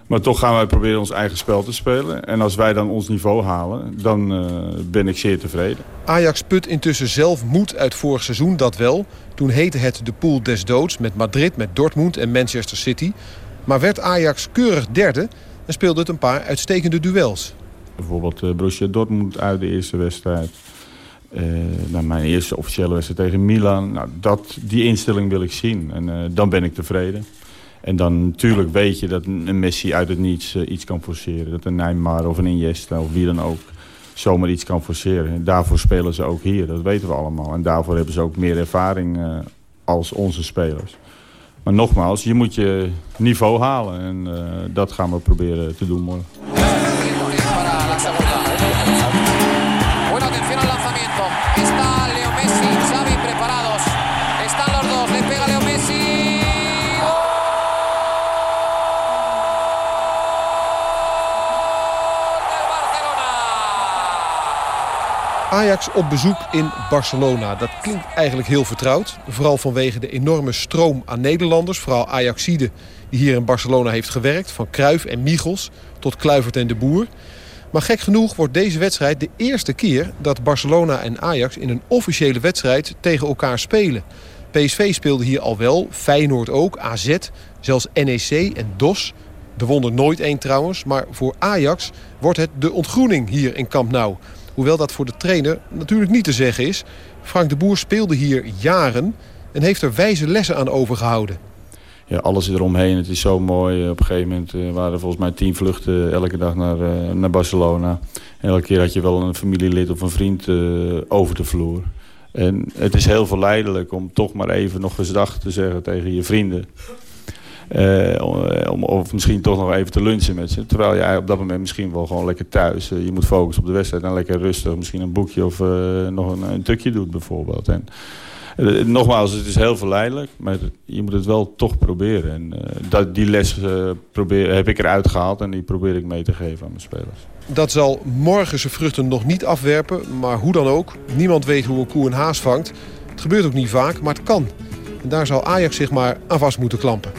Maar toch gaan wij proberen ons eigen spel te spelen. En als wij dan ons niveau halen, dan uh, ben ik zeer tevreden. Ajax put intussen zelf moed uit vorig seizoen, dat wel. Toen heette het de pool des doods met Madrid, met Dortmund en Manchester City. Maar werd Ajax keurig derde en speelde het een paar uitstekende duels. Bijvoorbeeld uh, Borussia Dortmund uit de eerste wedstrijd. Uh, nou, mijn eerste officiële wedstrijd tegen Milan. Nou, dat, die instelling wil ik zien en uh, dan ben ik tevreden. En dan natuurlijk weet je dat een Messi uit het niets uh, iets kan forceren. Dat een Neymar of een Iniesta of wie dan ook zomaar iets kan forceren. En daarvoor spelen ze ook hier, dat weten we allemaal. En daarvoor hebben ze ook meer ervaring uh, als onze spelers. Maar nogmaals, je moet je niveau halen. En uh, dat gaan we proberen te doen morgen. Ajax op bezoek in Barcelona. Dat klinkt eigenlijk heel vertrouwd. Vooral vanwege de enorme stroom aan Nederlanders. Vooral Ajaxide die hier in Barcelona heeft gewerkt. Van Kruif en Michels tot Kluivert en de Boer. Maar gek genoeg wordt deze wedstrijd de eerste keer... dat Barcelona en Ajax in een officiële wedstrijd tegen elkaar spelen. PSV speelde hier al wel, Feyenoord ook, AZ, zelfs NEC en DOS. Er won er nooit één trouwens, maar voor Ajax wordt het de ontgroening hier in Camp Nou... Hoewel dat voor de trainer natuurlijk niet te zeggen is. Frank de Boer speelde hier jaren en heeft er wijze lessen aan overgehouden. Ja, alles eromheen. Het is zo mooi. Op een gegeven moment uh, waren er volgens mij tien vluchten elke dag naar, uh, naar Barcelona. elke keer had je wel een familielid of een vriend uh, over de vloer. En het is heel verleidelijk om toch maar even nog eens dag te zeggen tegen je vrienden. Uh, om, of misschien toch nog even te lunchen met ze. Terwijl jij op dat moment misschien wel gewoon lekker thuis... Uh, je moet focussen op de wedstrijd en lekker rustig... misschien een boekje of nog een, een tukje doet bijvoorbeeld. En, nogmaals, het is heel verleidelijk, maar je moet het wel toch proberen. En dat, die les probeer, heb ik eruit gehaald en die probeer ik mee te geven aan mijn spelers. Dat zal morgen zijn vruchten nog niet afwerpen, maar hoe dan ook. Niemand weet hoe een koe een haas vangt. Het gebeurt ook niet vaak, maar het kan. En daar zal Ajax zich maar aan vast moeten klampen.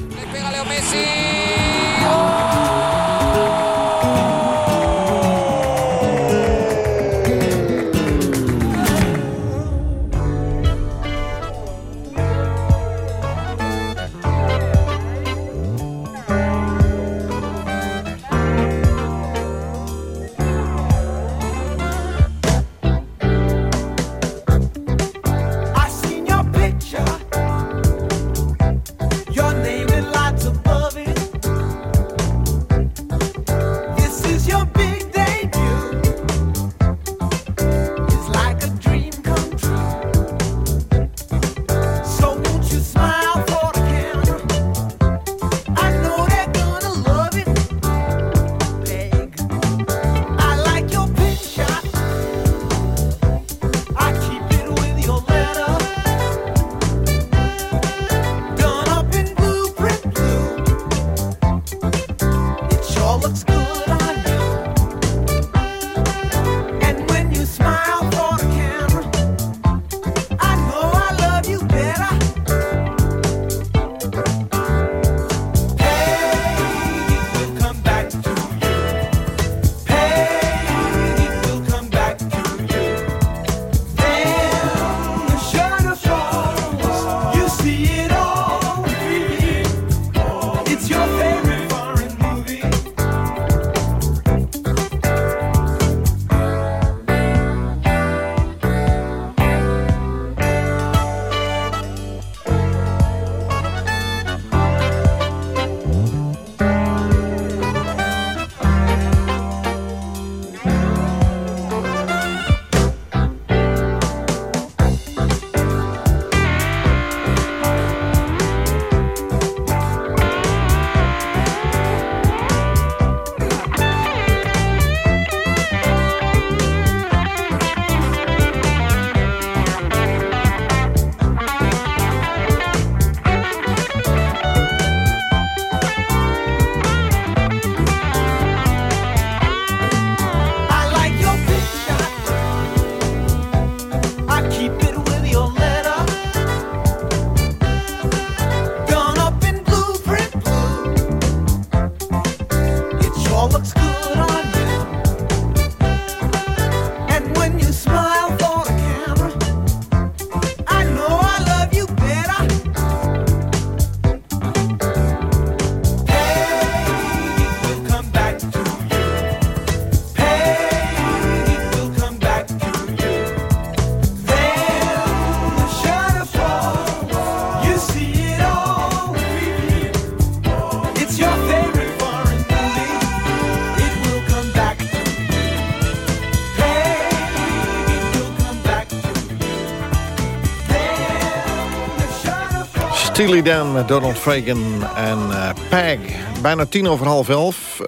Steely Dan met Donald Fagan en uh, Peg. Bijna tien over half elf. Uh,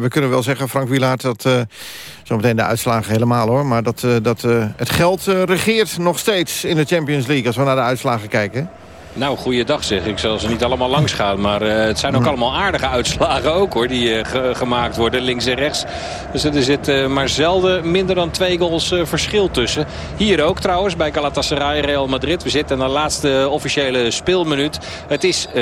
we kunnen wel zeggen, Frank Wielaert, dat... Uh, zometeen de uitslagen helemaal hoor. Maar dat, dat het geld regeert nog steeds in de Champions League... als we naar de uitslagen kijken. Nou, goeiedag zeg. Ik zal ze niet allemaal langs gaan. Maar uh, het zijn ook allemaal aardige uitslagen ook hoor. Die uh, gemaakt worden links en rechts. Dus er zit uh, maar zelden minder dan twee goals verschil tussen. Hier ook trouwens bij Galatasaray Real Madrid. We zitten in de laatste officiële speelminuut. Het is 5-1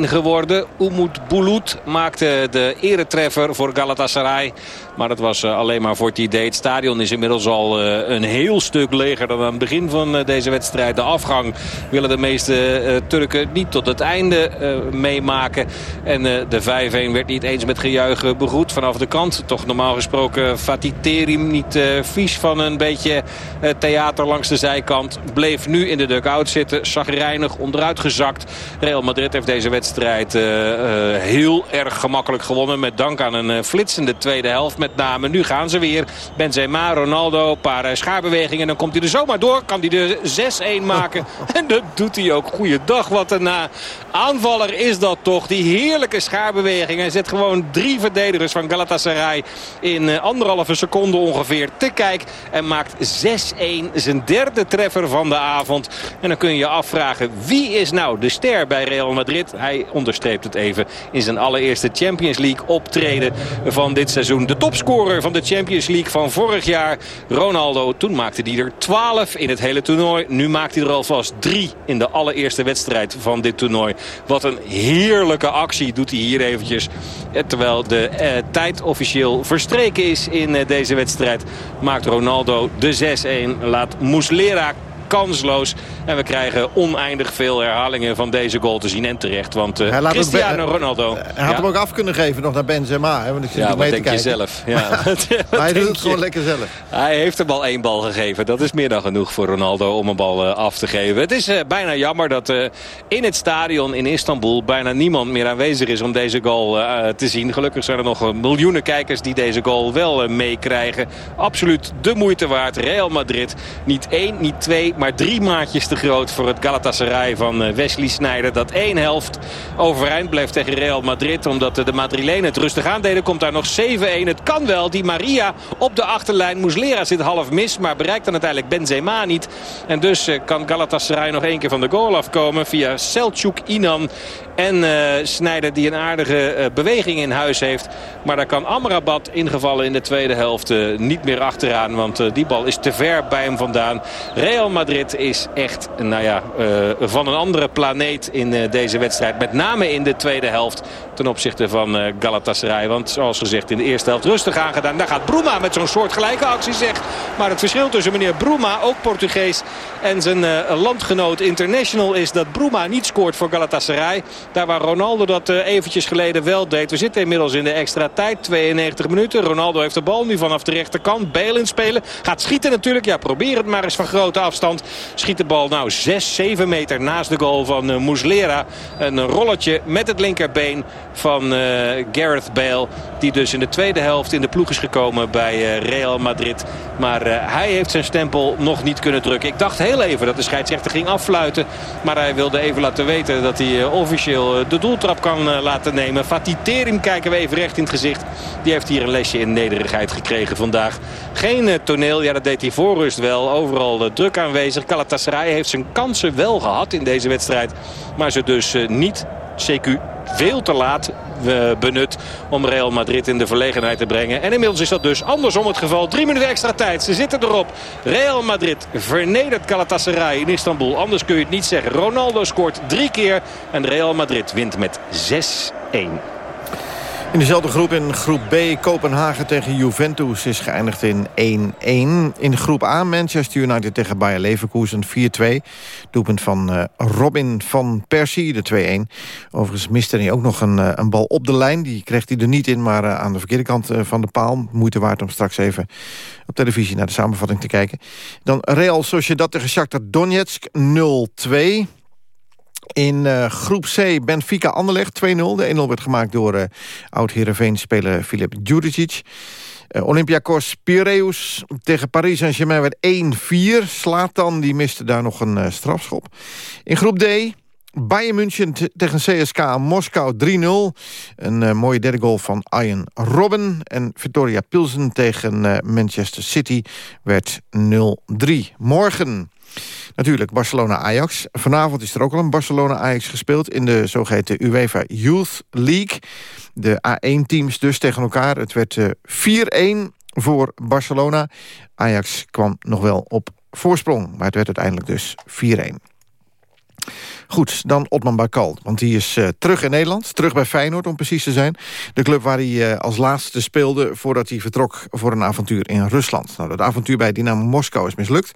geworden. Umut Bulut maakte de eretreffer voor Galatasaray. Maar dat was alleen maar voor het idee. Het stadion is inmiddels al een heel stuk leger dan aan het begin van deze wedstrijd. De afgang willen de meeste Turken niet tot het einde meemaken. En de 5-1 werd niet eens met gejuich begroet vanaf de kant. Toch normaal gesproken Fatih Terim niet vies van een beetje theater langs de zijkant. Bleef nu in de dugout zitten. Zagrijnig onderuit gezakt. Real Madrid heeft deze wedstrijd heel erg gemakkelijk gewonnen. Met dank aan een flitsende tweede helft met name. Nu gaan ze weer. Benzema, Ronaldo, een paar schaarbewegingen. Dan komt hij er zomaar door. Kan hij de 6-1 maken. En dat doet hij ook goeiedag, wat een uh, aanvaller is dat toch. Die heerlijke schaarbeweging. Hij zet gewoon drie verdedigers van Galatasaray in uh, anderhalve seconde ongeveer te kijk. En maakt 6-1 zijn derde treffer van de avond. En dan kun je je afvragen wie is nou de ster bij Real Madrid. Hij onderstreept het even in zijn allereerste Champions League optreden van dit seizoen. De topscorer van de Champions League van vorig jaar, Ronaldo. Toen maakte hij er 12 in het hele toernooi. Nu maakt hij er alvast 3 in de allereerste wedstrijd van dit toernooi. Wat een heerlijke actie doet hij hier eventjes. Terwijl de eh, tijd officieel verstreken is in eh, deze wedstrijd. Maakt Ronaldo de 6-1. Laat Muslera kansloos. En we krijgen oneindig veel herhalingen van deze goal te zien. En terecht, want uh, Cristiano Ronaldo... Hij had ja. hem ook af kunnen geven nog naar Benzema. Hè, want ik zit ja, mee wat te denk je zelf? Ja, maar hij doet het gewoon lekker zelf. Hij heeft hem al één bal gegeven. Dat is meer dan genoeg voor Ronaldo om een bal uh, af te geven. Het is uh, bijna jammer dat in het stadion in Istanbul... bijna niemand meer aanwezig is om deze goal te zien. Gelukkig zijn er nog miljoenen kijkers die deze goal wel meekrijgen. Absoluut de moeite waard. Real Madrid. Niet één, niet twee, maar drie maatjes te groot voor het Galatasaray van Wesley Sneijder. Dat één helft overeind blijft tegen Real Madrid. Omdat de Madrilenen het rustig aandeden. Komt daar nog 7-1. Het kan wel. Die Maria op de achterlijn. Muslera zit half mis. Maar bereikt dan uiteindelijk Benzema niet. En dus kan Galatasaray nog één keer van de goal afkomen. Via Selçuk Inan. En uh, Snijder die een aardige beweging in huis heeft. Maar daar kan Amrabat ingevallen in de tweede helft niet meer achteraan. Want die bal is te ver bij hem vandaan. Real Madrid is echt nou ja, van een andere planeet in deze wedstrijd. Met name in de tweede helft ten opzichte van Galatasaray. Want zoals gezegd in de eerste helft rustig aangedaan. Daar gaat Bruma met zo'n soort gelijke actie zeg. Maar het verschil tussen meneer Bruma, ook Portugees... en zijn landgenoot International is dat Bruma niet scoort voor Galatasaray. Daar waar Ronaldo dat uh, eventjes geleden wel deed. We zitten inmiddels in de extra tijd. 92 minuten. Ronaldo heeft de bal nu vanaf de rechterkant. Bale inspelen. Gaat schieten natuurlijk. Ja, probeer het maar eens van grote afstand. Schiet de bal nou 6, 7 meter naast de goal van uh, Muslera. Een rolletje met het linkerbeen van uh, Gareth Bale. Die dus in de tweede helft in de ploeg is gekomen bij Real Madrid. Maar hij heeft zijn stempel nog niet kunnen drukken. Ik dacht heel even dat de scheidsrechter ging affluiten. Maar hij wilde even laten weten dat hij officieel de doeltrap kan laten nemen. Fatih Terim kijken we even recht in het gezicht. Die heeft hier een lesje in nederigheid gekregen vandaag. Geen toneel, ja dat deed hij voor rust wel. Overal druk aanwezig. Galatasaray heeft zijn kansen wel gehad in deze wedstrijd. Maar ze dus niet, CQ, veel te laat benut om Real Madrid in de verlegenheid te brengen. En inmiddels is dat dus andersom het geval. Drie minuten extra tijd. Ze zitten erop. Real Madrid vernedert Galatasaray in Istanbul. Anders kun je het niet zeggen. Ronaldo scoort drie keer en Real Madrid wint met 6-1. In dezelfde groep in groep B, Kopenhagen tegen Juventus is geëindigd in 1-1. In groep A, Manchester United tegen Bayer Leverkusen 4-2. Doelpunt van uh, Robin van Persie, de 2-1. Overigens miste hij ook nog een, uh, een bal op de lijn. Die kreeg hij er niet in, maar uh, aan de verkeerde kant van de paal. Moeite waard om straks even op televisie naar de samenvatting te kijken. Dan Real Sociedad tegen Shakhtar Donetsk 0-2. In uh, groep C Benfica Anderlecht 2-0. De 1-0 werd gemaakt door uh, oud-Heerenveen-speler Filip Djuricic. Uh, Olympiakos Piraeus tegen Paris Saint-Germain werd 1-4. Slatan die miste daar nog een strafschop. In groep D Bayern München tegen CSK Moskou 3-0. Een mooie derde goal van Arjen Robben. En Victoria Pilsen tegen Manchester City werd 0-3. Morgen... Natuurlijk Barcelona-Ajax. Vanavond is er ook al een Barcelona-Ajax gespeeld... in de zogeheten UEFA Youth League. De A1-teams dus tegen elkaar. Het werd uh, 4-1 voor Barcelona. Ajax kwam nog wel op voorsprong. Maar het werd uiteindelijk dus 4-1. Goed, dan Otman Bakal. Want die is uh, terug in Nederland. Terug bij Feyenoord, om precies te zijn. De club waar hij uh, als laatste speelde... voordat hij vertrok voor een avontuur in Rusland. Nou, dat avontuur bij Dynamo Moskou is mislukt.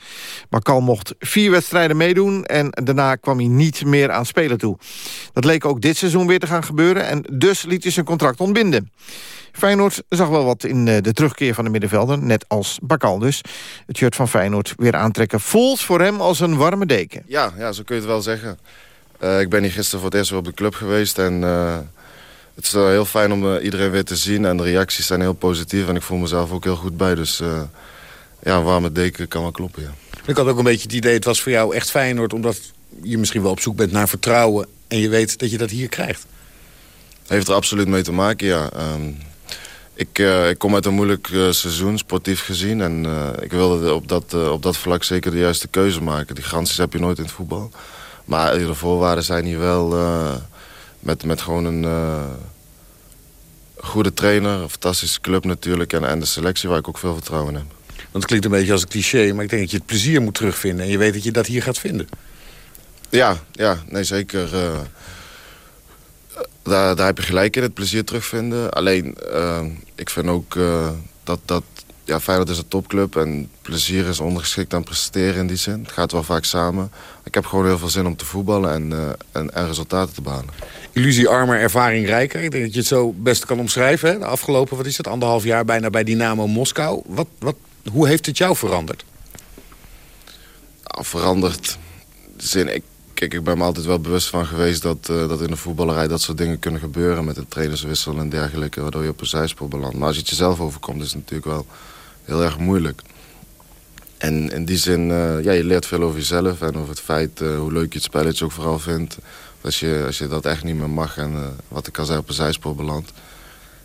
Bakal mocht vier wedstrijden meedoen... en daarna kwam hij niet meer aan spelen toe. Dat leek ook dit seizoen weer te gaan gebeuren... en dus liet hij zijn contract ontbinden. Feyenoord zag wel wat in de terugkeer van de middenvelder. Net als Bakal dus. Het shirt van Feyenoord weer aantrekken voelt voor hem als een warme deken. Ja, ja zo kun je het wel zeggen. Uh, ik ben hier gisteren voor het eerst weer op de club geweest. En uh, het is heel fijn om uh, iedereen weer te zien. En de reacties zijn heel positief. En ik voel mezelf ook heel goed bij. Dus ja, een warme deken kan wel kloppen, ja. Ik had ook een beetje het idee, het was voor jou echt Feyenoord... omdat je misschien wel op zoek bent naar vertrouwen... en je weet dat je dat hier krijgt. Heeft er absoluut mee te maken, ja. Ehm, ik, uh, ik kom uit een moeilijk uh, seizoen, sportief gezien. En uh, ik wilde op dat, op dat vlak zeker de juiste keuze maken. Die garanties heb je nooit in het voetbal. Maar de voorwaarden zijn hier wel met, met gewoon een goede trainer. Een fantastische club natuurlijk. En, en de selectie waar ik ook veel vertrouwen in heb. Want het klinkt een beetje als een cliché, maar ik denk dat je het plezier moet terugvinden. En je weet dat je dat hier gaat vinden. Ja, ja nee zeker. Daar, daar heb je gelijk in, het plezier terugvinden. Alleen, uh, ik vind ook uh, dat, dat ja, Feyenoord is een topclub en plezier is ondergeschikt aan presteren in die zin. Het gaat wel vaak samen. Ik heb gewoon heel veel zin om te voetballen en, uh, en, en, resultaten te behalen. Illusie armer, ervaring rijker. Ik denk dat je het zo best kan omschrijven. Hè? De afgelopen, wat is het, anderhalf jaar bijna bij Dynamo Moskou. Wat, wat, hoe heeft het jou veranderd? Nou, veranderd. Zin, ik, kijk, ik ben me altijd wel bewust van geweest dat, uh, dat in de voetballerij dat soort dingen kunnen gebeuren met een trainerswissel en dergelijke, waardoor je op een zijspoor belandt. Maar als je het jezelf overkomt, is het natuurlijk wel heel erg moeilijk. En in die zin, uh, ja, je leert veel over jezelf en over het feit uh, hoe leuk je het spelletje ook vooral vindt. Als je, als je dat echt niet meer mag en wat ik al zei op een zijspoor belandt,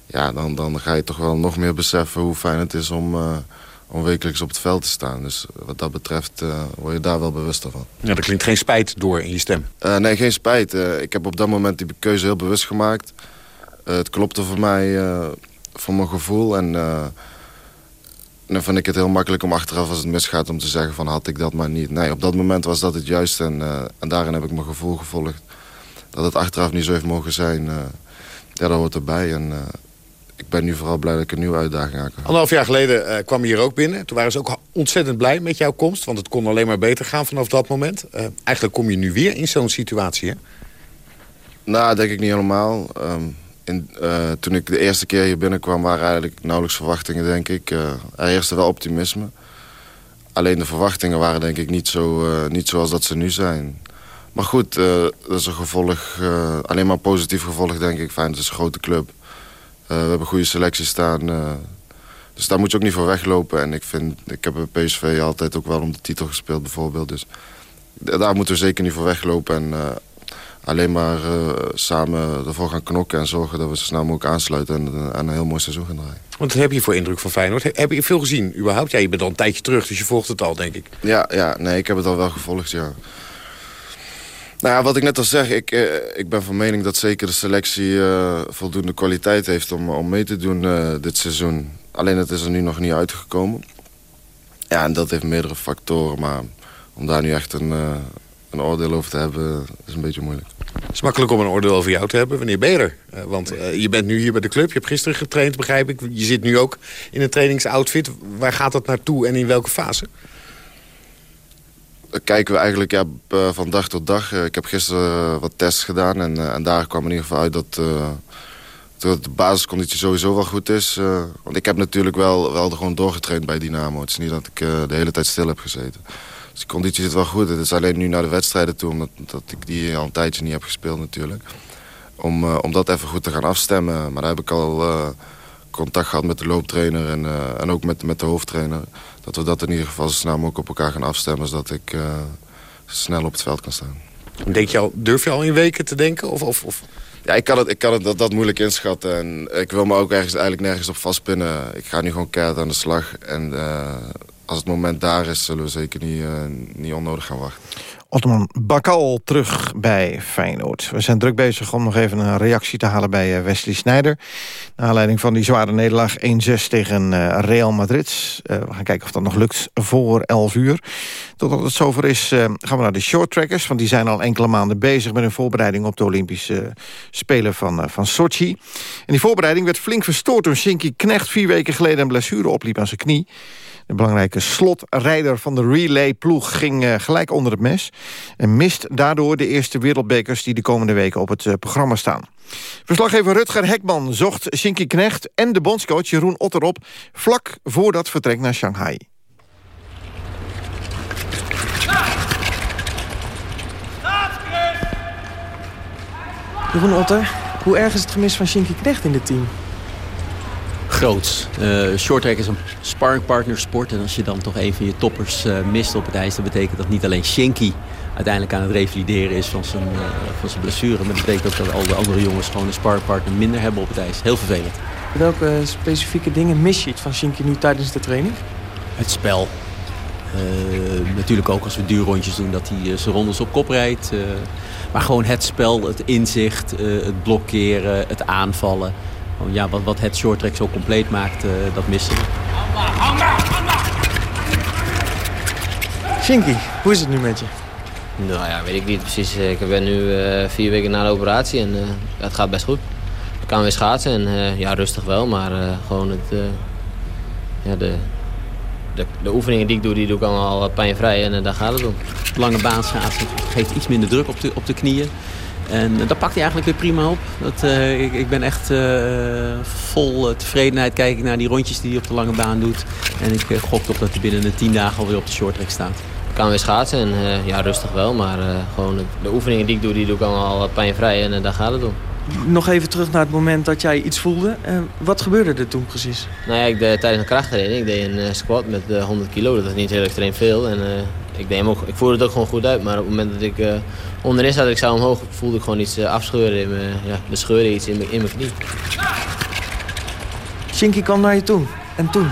ja, dan, dan ga je toch wel nog meer beseffen hoe fijn het is om om wekelijks op het veld te staan. Dus wat dat betreft uh, word je daar wel bewuster van. Ja, er klinkt geen spijt door in je stem. Uh, nee, geen spijt. Uh, ik heb op dat moment die keuze heel bewust gemaakt. het klopte voor mij, voor mijn gevoel. En dan vind ik het heel makkelijk om achteraf als het misgaat... om te zeggen van had ik dat maar niet. Nee, op dat moment was dat het juist. En, en daarin heb ik mijn gevoel gevolgd. Dat het achteraf niet zo heeft mogen zijn, ja, dat hoort erbij. En ik ben nu vooral blij dat ik een nieuwe uitdaging aan kan. Anderhalf jaar geleden uh, kwam je hier ook binnen. Toen waren ze ook ontzettend blij met jouw komst. Want het kon alleen maar beter gaan vanaf dat moment. Uh, eigenlijk kom je nu weer in zo'n situatie, hè? Nou, denk ik niet helemaal. Um, in, uh, toen ik de eerste keer hier binnenkwam... waren eigenlijk nauwelijks verwachtingen, denk ik. er heerste wel optimisme. Alleen de verwachtingen waren denk ik niet, zo, niet zoals dat ze nu zijn. Maar goed, dat is een gevolg... alleen maar een positief gevolg, denk ik. Fijn, het is een grote club. Uh, we hebben goede selecties staan. Uh, dus daar moet je ook niet voor weglopen. En ik vind, ik heb bij PSV altijd ook wel om de titel gespeeld bijvoorbeeld. Dus daar moeten we zeker niet voor weglopen. En uh, alleen maar samen ervoor gaan knokken en zorgen dat we zo snel mogelijk aansluiten. En, en een heel mooi seizoen gaan draaien. Want wat heb je voor indruk van Feyenoord? Heb je veel gezien überhaupt? Ja, je bent al een tijdje terug, dus je volgt het al, denk ik. Ja, ja nee, ik heb het al wel gevolgd, ja. Nou wat ik net al zeg, ik, eh, ik ben van mening dat zeker de selectie uh, voldoende kwaliteit heeft om, om mee te doen uh, dit seizoen. Alleen het is er nu nog niet uitgekomen. Ja, en dat heeft meerdere factoren, maar om daar nu echt een, een oordeel over te hebben, is een beetje moeilijk. Het is makkelijk om een oordeel over jou te hebben. Wanneer ben want je bent nu hier bij de club, je hebt gisteren getraind, begrijp ik. Je zit nu ook in een trainingsoutfit. Waar gaat dat naartoe en in welke fase? Kijken we eigenlijk ja, van dag tot dag. Eh, ik heb gisteren wat tests gedaan en, eh, en daar kwam in ieder geval uit dat, dat de basisconditie sowieso wel goed is. Want ik heb natuurlijk wel, wel gewoon doorgetraind bij Dynamo. Het is niet dat ik de hele tijd stil heb gezeten. Dus de conditie zit wel goed. Het is alleen nu naar de wedstrijden toe, omdat dat ik die al een tijdje niet heb gespeeld natuurlijk. Om, om dat even goed te gaan afstemmen. Maar daar heb ik al contact gehad met de looptrainer en, en ook met, met de hoofdtrainer dat we dat in ieder geval zo snel mogelijk op elkaar gaan afstemmen... zodat ik uh, snel op het veld kan staan. Denk je al, durf je al in weken te denken? Of, of, of? Ja, ik kan, het, ik kan het dat, dat moeilijk inschatten. En ik wil me ook ergens, eigenlijk nergens op vastpinnen. Ik ga nu gewoon keihard aan de slag. En uh, als het moment daar is, zullen we zeker niet, uh, niet onnodig gaan wachten. Ottoman Bakal terug bij Feyenoord. We zijn druk bezig om nog even een reactie te halen bij eh, Wesley Sneijder. Naar aanleiding van die zware nederlaag 1-6 tegen eh, Real Madrid. We gaan kijken of dat nog lukt voor 11 uur. Totdat het zover is gaan we naar de shorttrackers. Want die zijn al enkele maanden bezig met hun voorbereiding... op de Olympische Spelen van, van Sochi. En die voorbereiding werd flink verstoord toen Shinky Knecht... vier weken geleden een blessure opliep aan zijn knie. De belangrijke slotrijder van de relay-ploeg ging uh, gelijk onder het mes... en mist daardoor de eerste wereldbekers die de komende weken op het uh, programma staan. Verslaggever Rutger Hekman zocht Shinky Knecht en de bondscoach Jeroen Otter op... vlak voor dat vertrek naar Shanghai. Jeroen Otter, hoe erg is het gemis van Shinky Knecht in het team? Groots. Uh, shorttrack is een sparringpartner sport. En als je dan toch een van je toppers uh, mist op het ijs... dan betekent dat niet alleen Shinky... uiteindelijk aan het revalideren is van zijn, van zijn blessure. Maar dat betekent ook dat al de andere jongens gewoon een sparpartner minder hebben op het ijs. Heel vervelend. Welke specifieke dingen mis je van Shinky nu tijdens de training? Het spel. natuurlijk ook als we duurrondjes doen dat hij zijn rondes op kop rijdt. maar gewoon het spel, het inzicht, het blokkeren, het aanvallen. Ja, wat, wat het shorttrack zo compleet maakt, dat missen we. Shinky, hoe is het nu met je? Nou ja, weet ik niet precies. Ik ben nu uh, vier weken na de operatie en uh, het gaat best goed. Ik kan weer schaatsen en uh, ja, rustig wel, maar gewoon het, ja, de, de, de, oefeningen die ik doe, die doe ik allemaal pijnvrij en daar gaat het om. Lange baan schaatsen geeft iets minder druk op de, op de knieën. En dat pakt hij eigenlijk weer prima op. Dat, ik, ik, ben echt vol tevredenheid kijk ik naar die rondjes die hij op de lange baan doet. En ik gok op dat hij binnen de tien dagen alweer op de shorttrack staat. Ik kan weer schaatsen en uh, ja, rustig wel. Maar uh, gewoon de oefeningen die ik doe, die doe ik allemaal pijnvrij en uh, daar gaat het om. Nog even terug naar het moment dat jij iets voelde. wat gebeurde er toen precies? Nou ja, ik deed, tijdens een krachttraining, ik deed een squat met 100 kilo. Dat is niet heel extreem veel. En, ik, deed hem ook, ik voelde het ook gewoon goed uit. Maar op het moment dat ik onderin zat, ik zou omhoog, voelde ik gewoon iets afscheuren. In mijn, ja, er scheurde iets in mijn, in mijn knie. Shinky kwam naar je toe. En toen?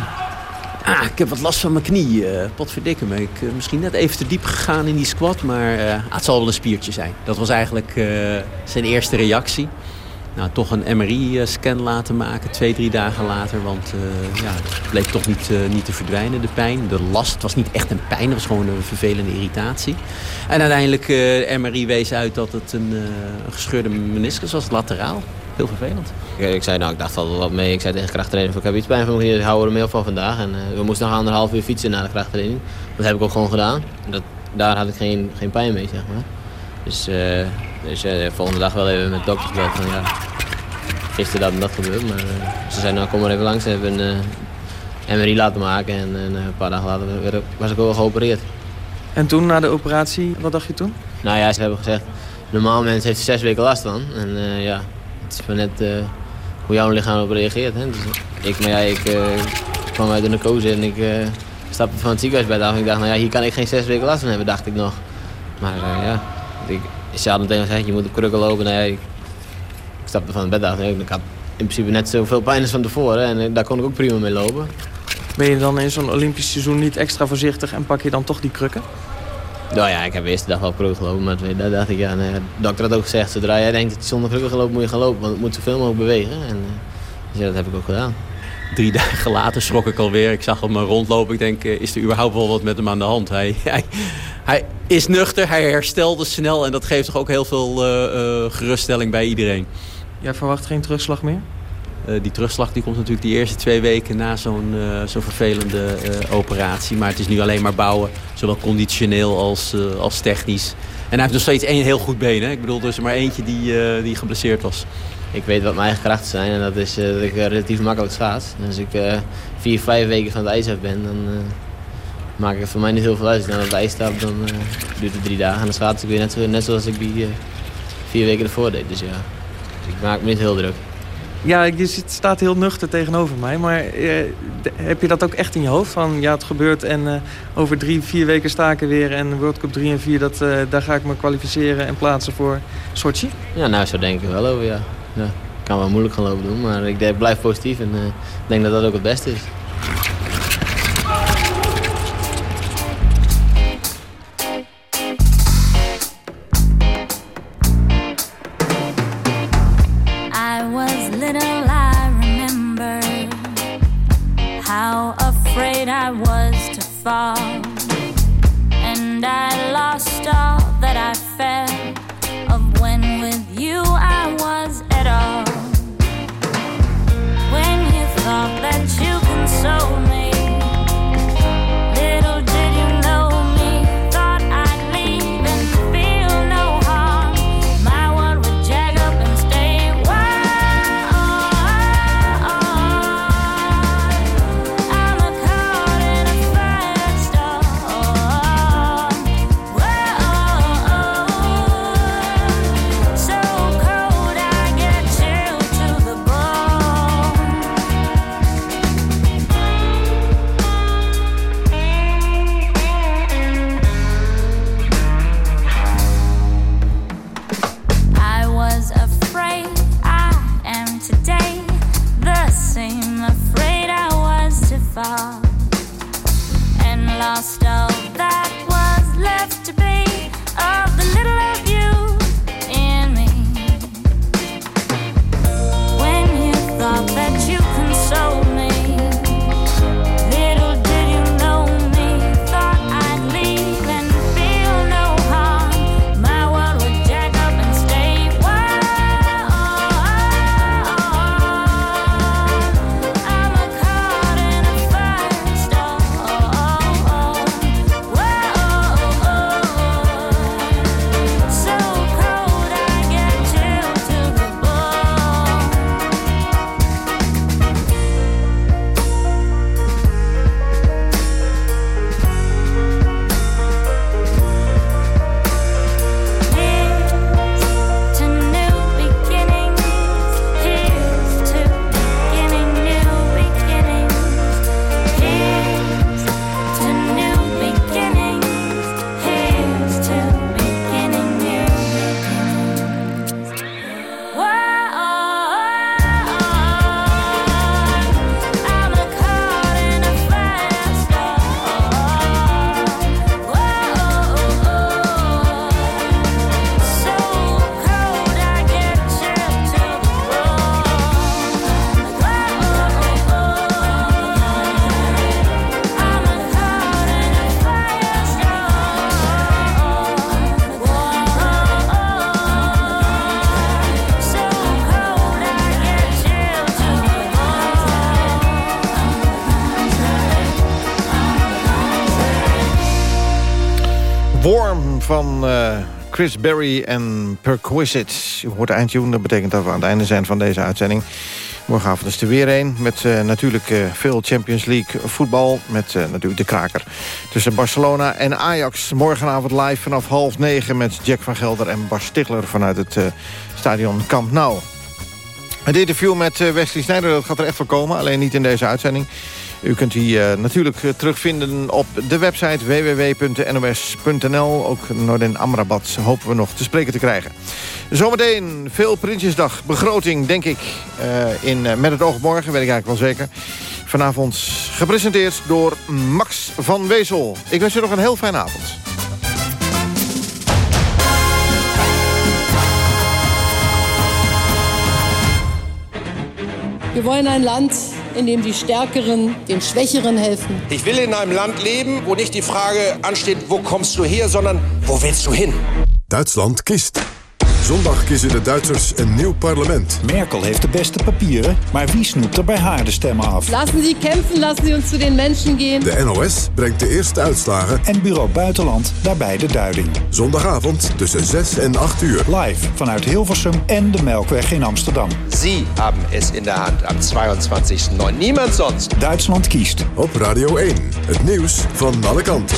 Ah, ik heb wat last van mijn knie. Uh, potverdikke me. Ik uh, misschien net even te diep gegaan in die squat. Maar uh, het zal wel een spiertje zijn. Dat was eigenlijk zijn eerste reactie. Nou, toch een MRI-scan laten maken. Twee, drie dagen later. Want ja, het bleek toch niet, niet te verdwijnen, de pijn. De last. Was niet echt een pijn. Het was gewoon een vervelende irritatie. En uiteindelijk, de MRI wees uit dat het een, gescheurde meniscus was. Lateraal. Heel vervelend. Ik, zei, nou, ik dacht al wat mee. Ik zei tegen de ik heb iets pijn van mijn knie, houden we er meer van vandaag. En we moesten nog anderhalf uur fietsen naar de krachttraining. Dat heb ik ook gewoon gedaan. Dat, daar had ik geen, geen pijn mee, zeg maar. Dus, dus de volgende dag wel even met de dokter gebeld van, ja, gisteren dat en dat gebeurd. Maar ze zeiden, nou, kom maar even langs. Hebben een MRI laten maken en, en een paar dagen later was ik ook wel geopereerd. En toen, na de operatie, wat dacht je toen? Nou ja, ze hebben gezegd, normaal mens heeft er zes weken last van. En ja, het is maar net uh, hoe jouw lichaam op reageert. Hè? Dus ik, maar ja, ik uh, kwam uit de narcose en ik stapte van het ziekenhuisbed af. En ik dacht, nou ja, hier kan ik geen zes weken last van hebben, dacht ik nog. Maar ja, ik, ze hadden meteen gezegd, je moet op krukken lopen. Nou ja, ik, ik stapte van het bed af en ik had in principe net zoveel pijn als van tevoren. En daar kon ik ook prima mee lopen. Ben je dan in zo'n Olympisch seizoen niet extra voorzichtig en pak je dan toch die krukken? Nou ja, ik heb de eerste dag wel krukken gelopen, maar tweede dacht ik, ja, nee, de dokter had ook gezegd, zodra jij denkt dat je zonder krukken gelopen moet je gaan lopen, want het moet zoveel mogelijk bewegen. En, dus ja, dat heb ik ook gedaan. Drie dagen later schrok ik alweer. Ik zag hem rondlopen. Ik denk, is er überhaupt wel wat met hem aan de hand? Hij, hij, hij is nuchter, hij herstelde snel en dat geeft toch ook heel veel uh, uh, geruststelling bij iedereen. Jij verwacht geen terugslag meer? Uh, die terugslag die komt natuurlijk die eerste twee weken na zo'n uh, zo'n vervelende uh, operatie. Maar het is nu alleen maar bouwen, zowel conditioneel als, als technisch. En hij heeft nog steeds één heel goed been. Hè? Ik bedoel, er is er maar eentje die, die geblesseerd was. Ik weet wat mijn eigen krachten zijn en dat is dat ik relatief makkelijk schaats. En als ik vier, vijf weken van het ijs af ben, dan maakt het voor mij niet heel veel uit. Als ik naar ijs stap, dan duurt het drie dagen. En dan schaats ik weer net, zo, net zoals ik die vier weken ervoor deed. Dus ja, ik maak me niet heel druk. Ja, je staat heel nuchter tegenover mij. Maar eh, heb je dat ook echt in je hoofd? Van ja, het gebeurt en over drie, vier weken sta ik er weer. En World Cup 3 en 4, dat, daar ga ik me kwalificeren en plaatsen voor Sochi? Ja, nou, zo denk ik wel over, ja. ja. Ik kan wel moeilijk gaan lopen doen, maar ik blijf positief. En ik denk dat dat ook het beste is. Van uh, Chris Berry en Perquisite. U hoort eindtune, dat betekent dat we aan het einde zijn van deze uitzending. Morgenavond is er weer een met uh, natuurlijk uh, veel Champions League voetbal. Met natuurlijk de kraker tussen Barcelona en Ajax. Morgenavond live vanaf half negen met Jack van Gelder en Bas Stigler... vanuit het stadion Camp Nou. Het interview met Wesley Sneijder dat gaat er echt voor komen. Alleen niet in deze uitzending. U kunt die uh, natuurlijk terugvinden op de website www.nos.nl. Ook Noordin Amrabat hopen we nog te spreken te krijgen. Zometeen veel Prinsjesdag, begroting denk ik uh, in Met het oog morgen, weet ik eigenlijk wel zeker. Vanavond gepresenteerd door Max van Wezel. Ik wens u nog een heel fijne avond. We wollen een land in dem die Stärkeren den Schwächeren helfen. Ich will in einem Land leben, wo nicht die Frage ansteht, wo kommst du her, sondern wo willst du hin? Duitsland kiest. Zondag kiezen de Duitsers een nieuw parlement. Merkel heeft de beste papieren, maar wie snoept er bij haar de stemmen af? Laten Sie kämpfen, laten Sie uns zu den Menschen gehen. De NOS brengt de eerste uitslagen. En Bureau Buitenland daarbij de duiding. Zondagavond tussen 6 en 8 uur. Live vanuit Hilversum en de Melkweg in Amsterdam. Sie haben es in der Hand am 22.09. Niemand sonst. Duitsland kiest. Op Radio 1. Het nieuws van alle kanten.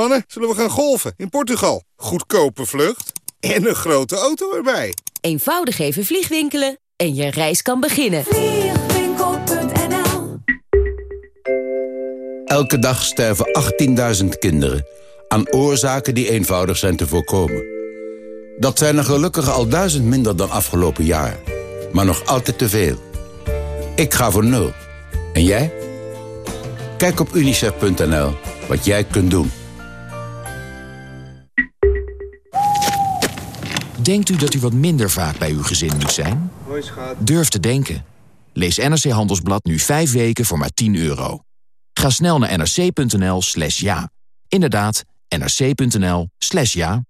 Mannen, zullen we gaan golven in Portugal? Goedkope vlucht en een grote auto erbij. Eenvoudig even vliegwinkelen en je reis kan beginnen. Vliegwinkel.nl Elke dag sterven 18.000 kinderen aan oorzaken die eenvoudig zijn te voorkomen. Dat zijn er gelukkig al duizend minder dan afgelopen jaar. Maar nog altijd te veel. Ik ga voor nul. En jij? Kijk op unicef.nl wat jij kunt doen. Denkt u dat u wat minder vaak bij uw gezin moet zijn? Durf te denken. Lees NRC Handelsblad nu 5 weken voor maar 10 euro. Ga snel naar nrc.nl slash ja. Inderdaad, nrc.nl slash ja.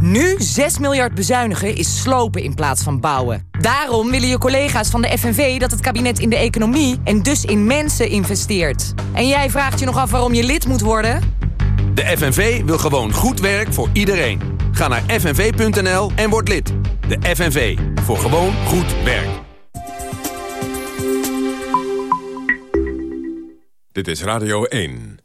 Nu 6 miljard bezuinigen is slopen in plaats van bouwen. Daarom willen je collega's van de FNV dat het kabinet in de economie... en dus in mensen investeert. En jij vraagt je nog af waarom je lid moet worden? De FNV wil gewoon goed werk voor iedereen. Ga naar fnv.nl en word lid. De FNV. Voor gewoon goed werk. Dit is Radio 1.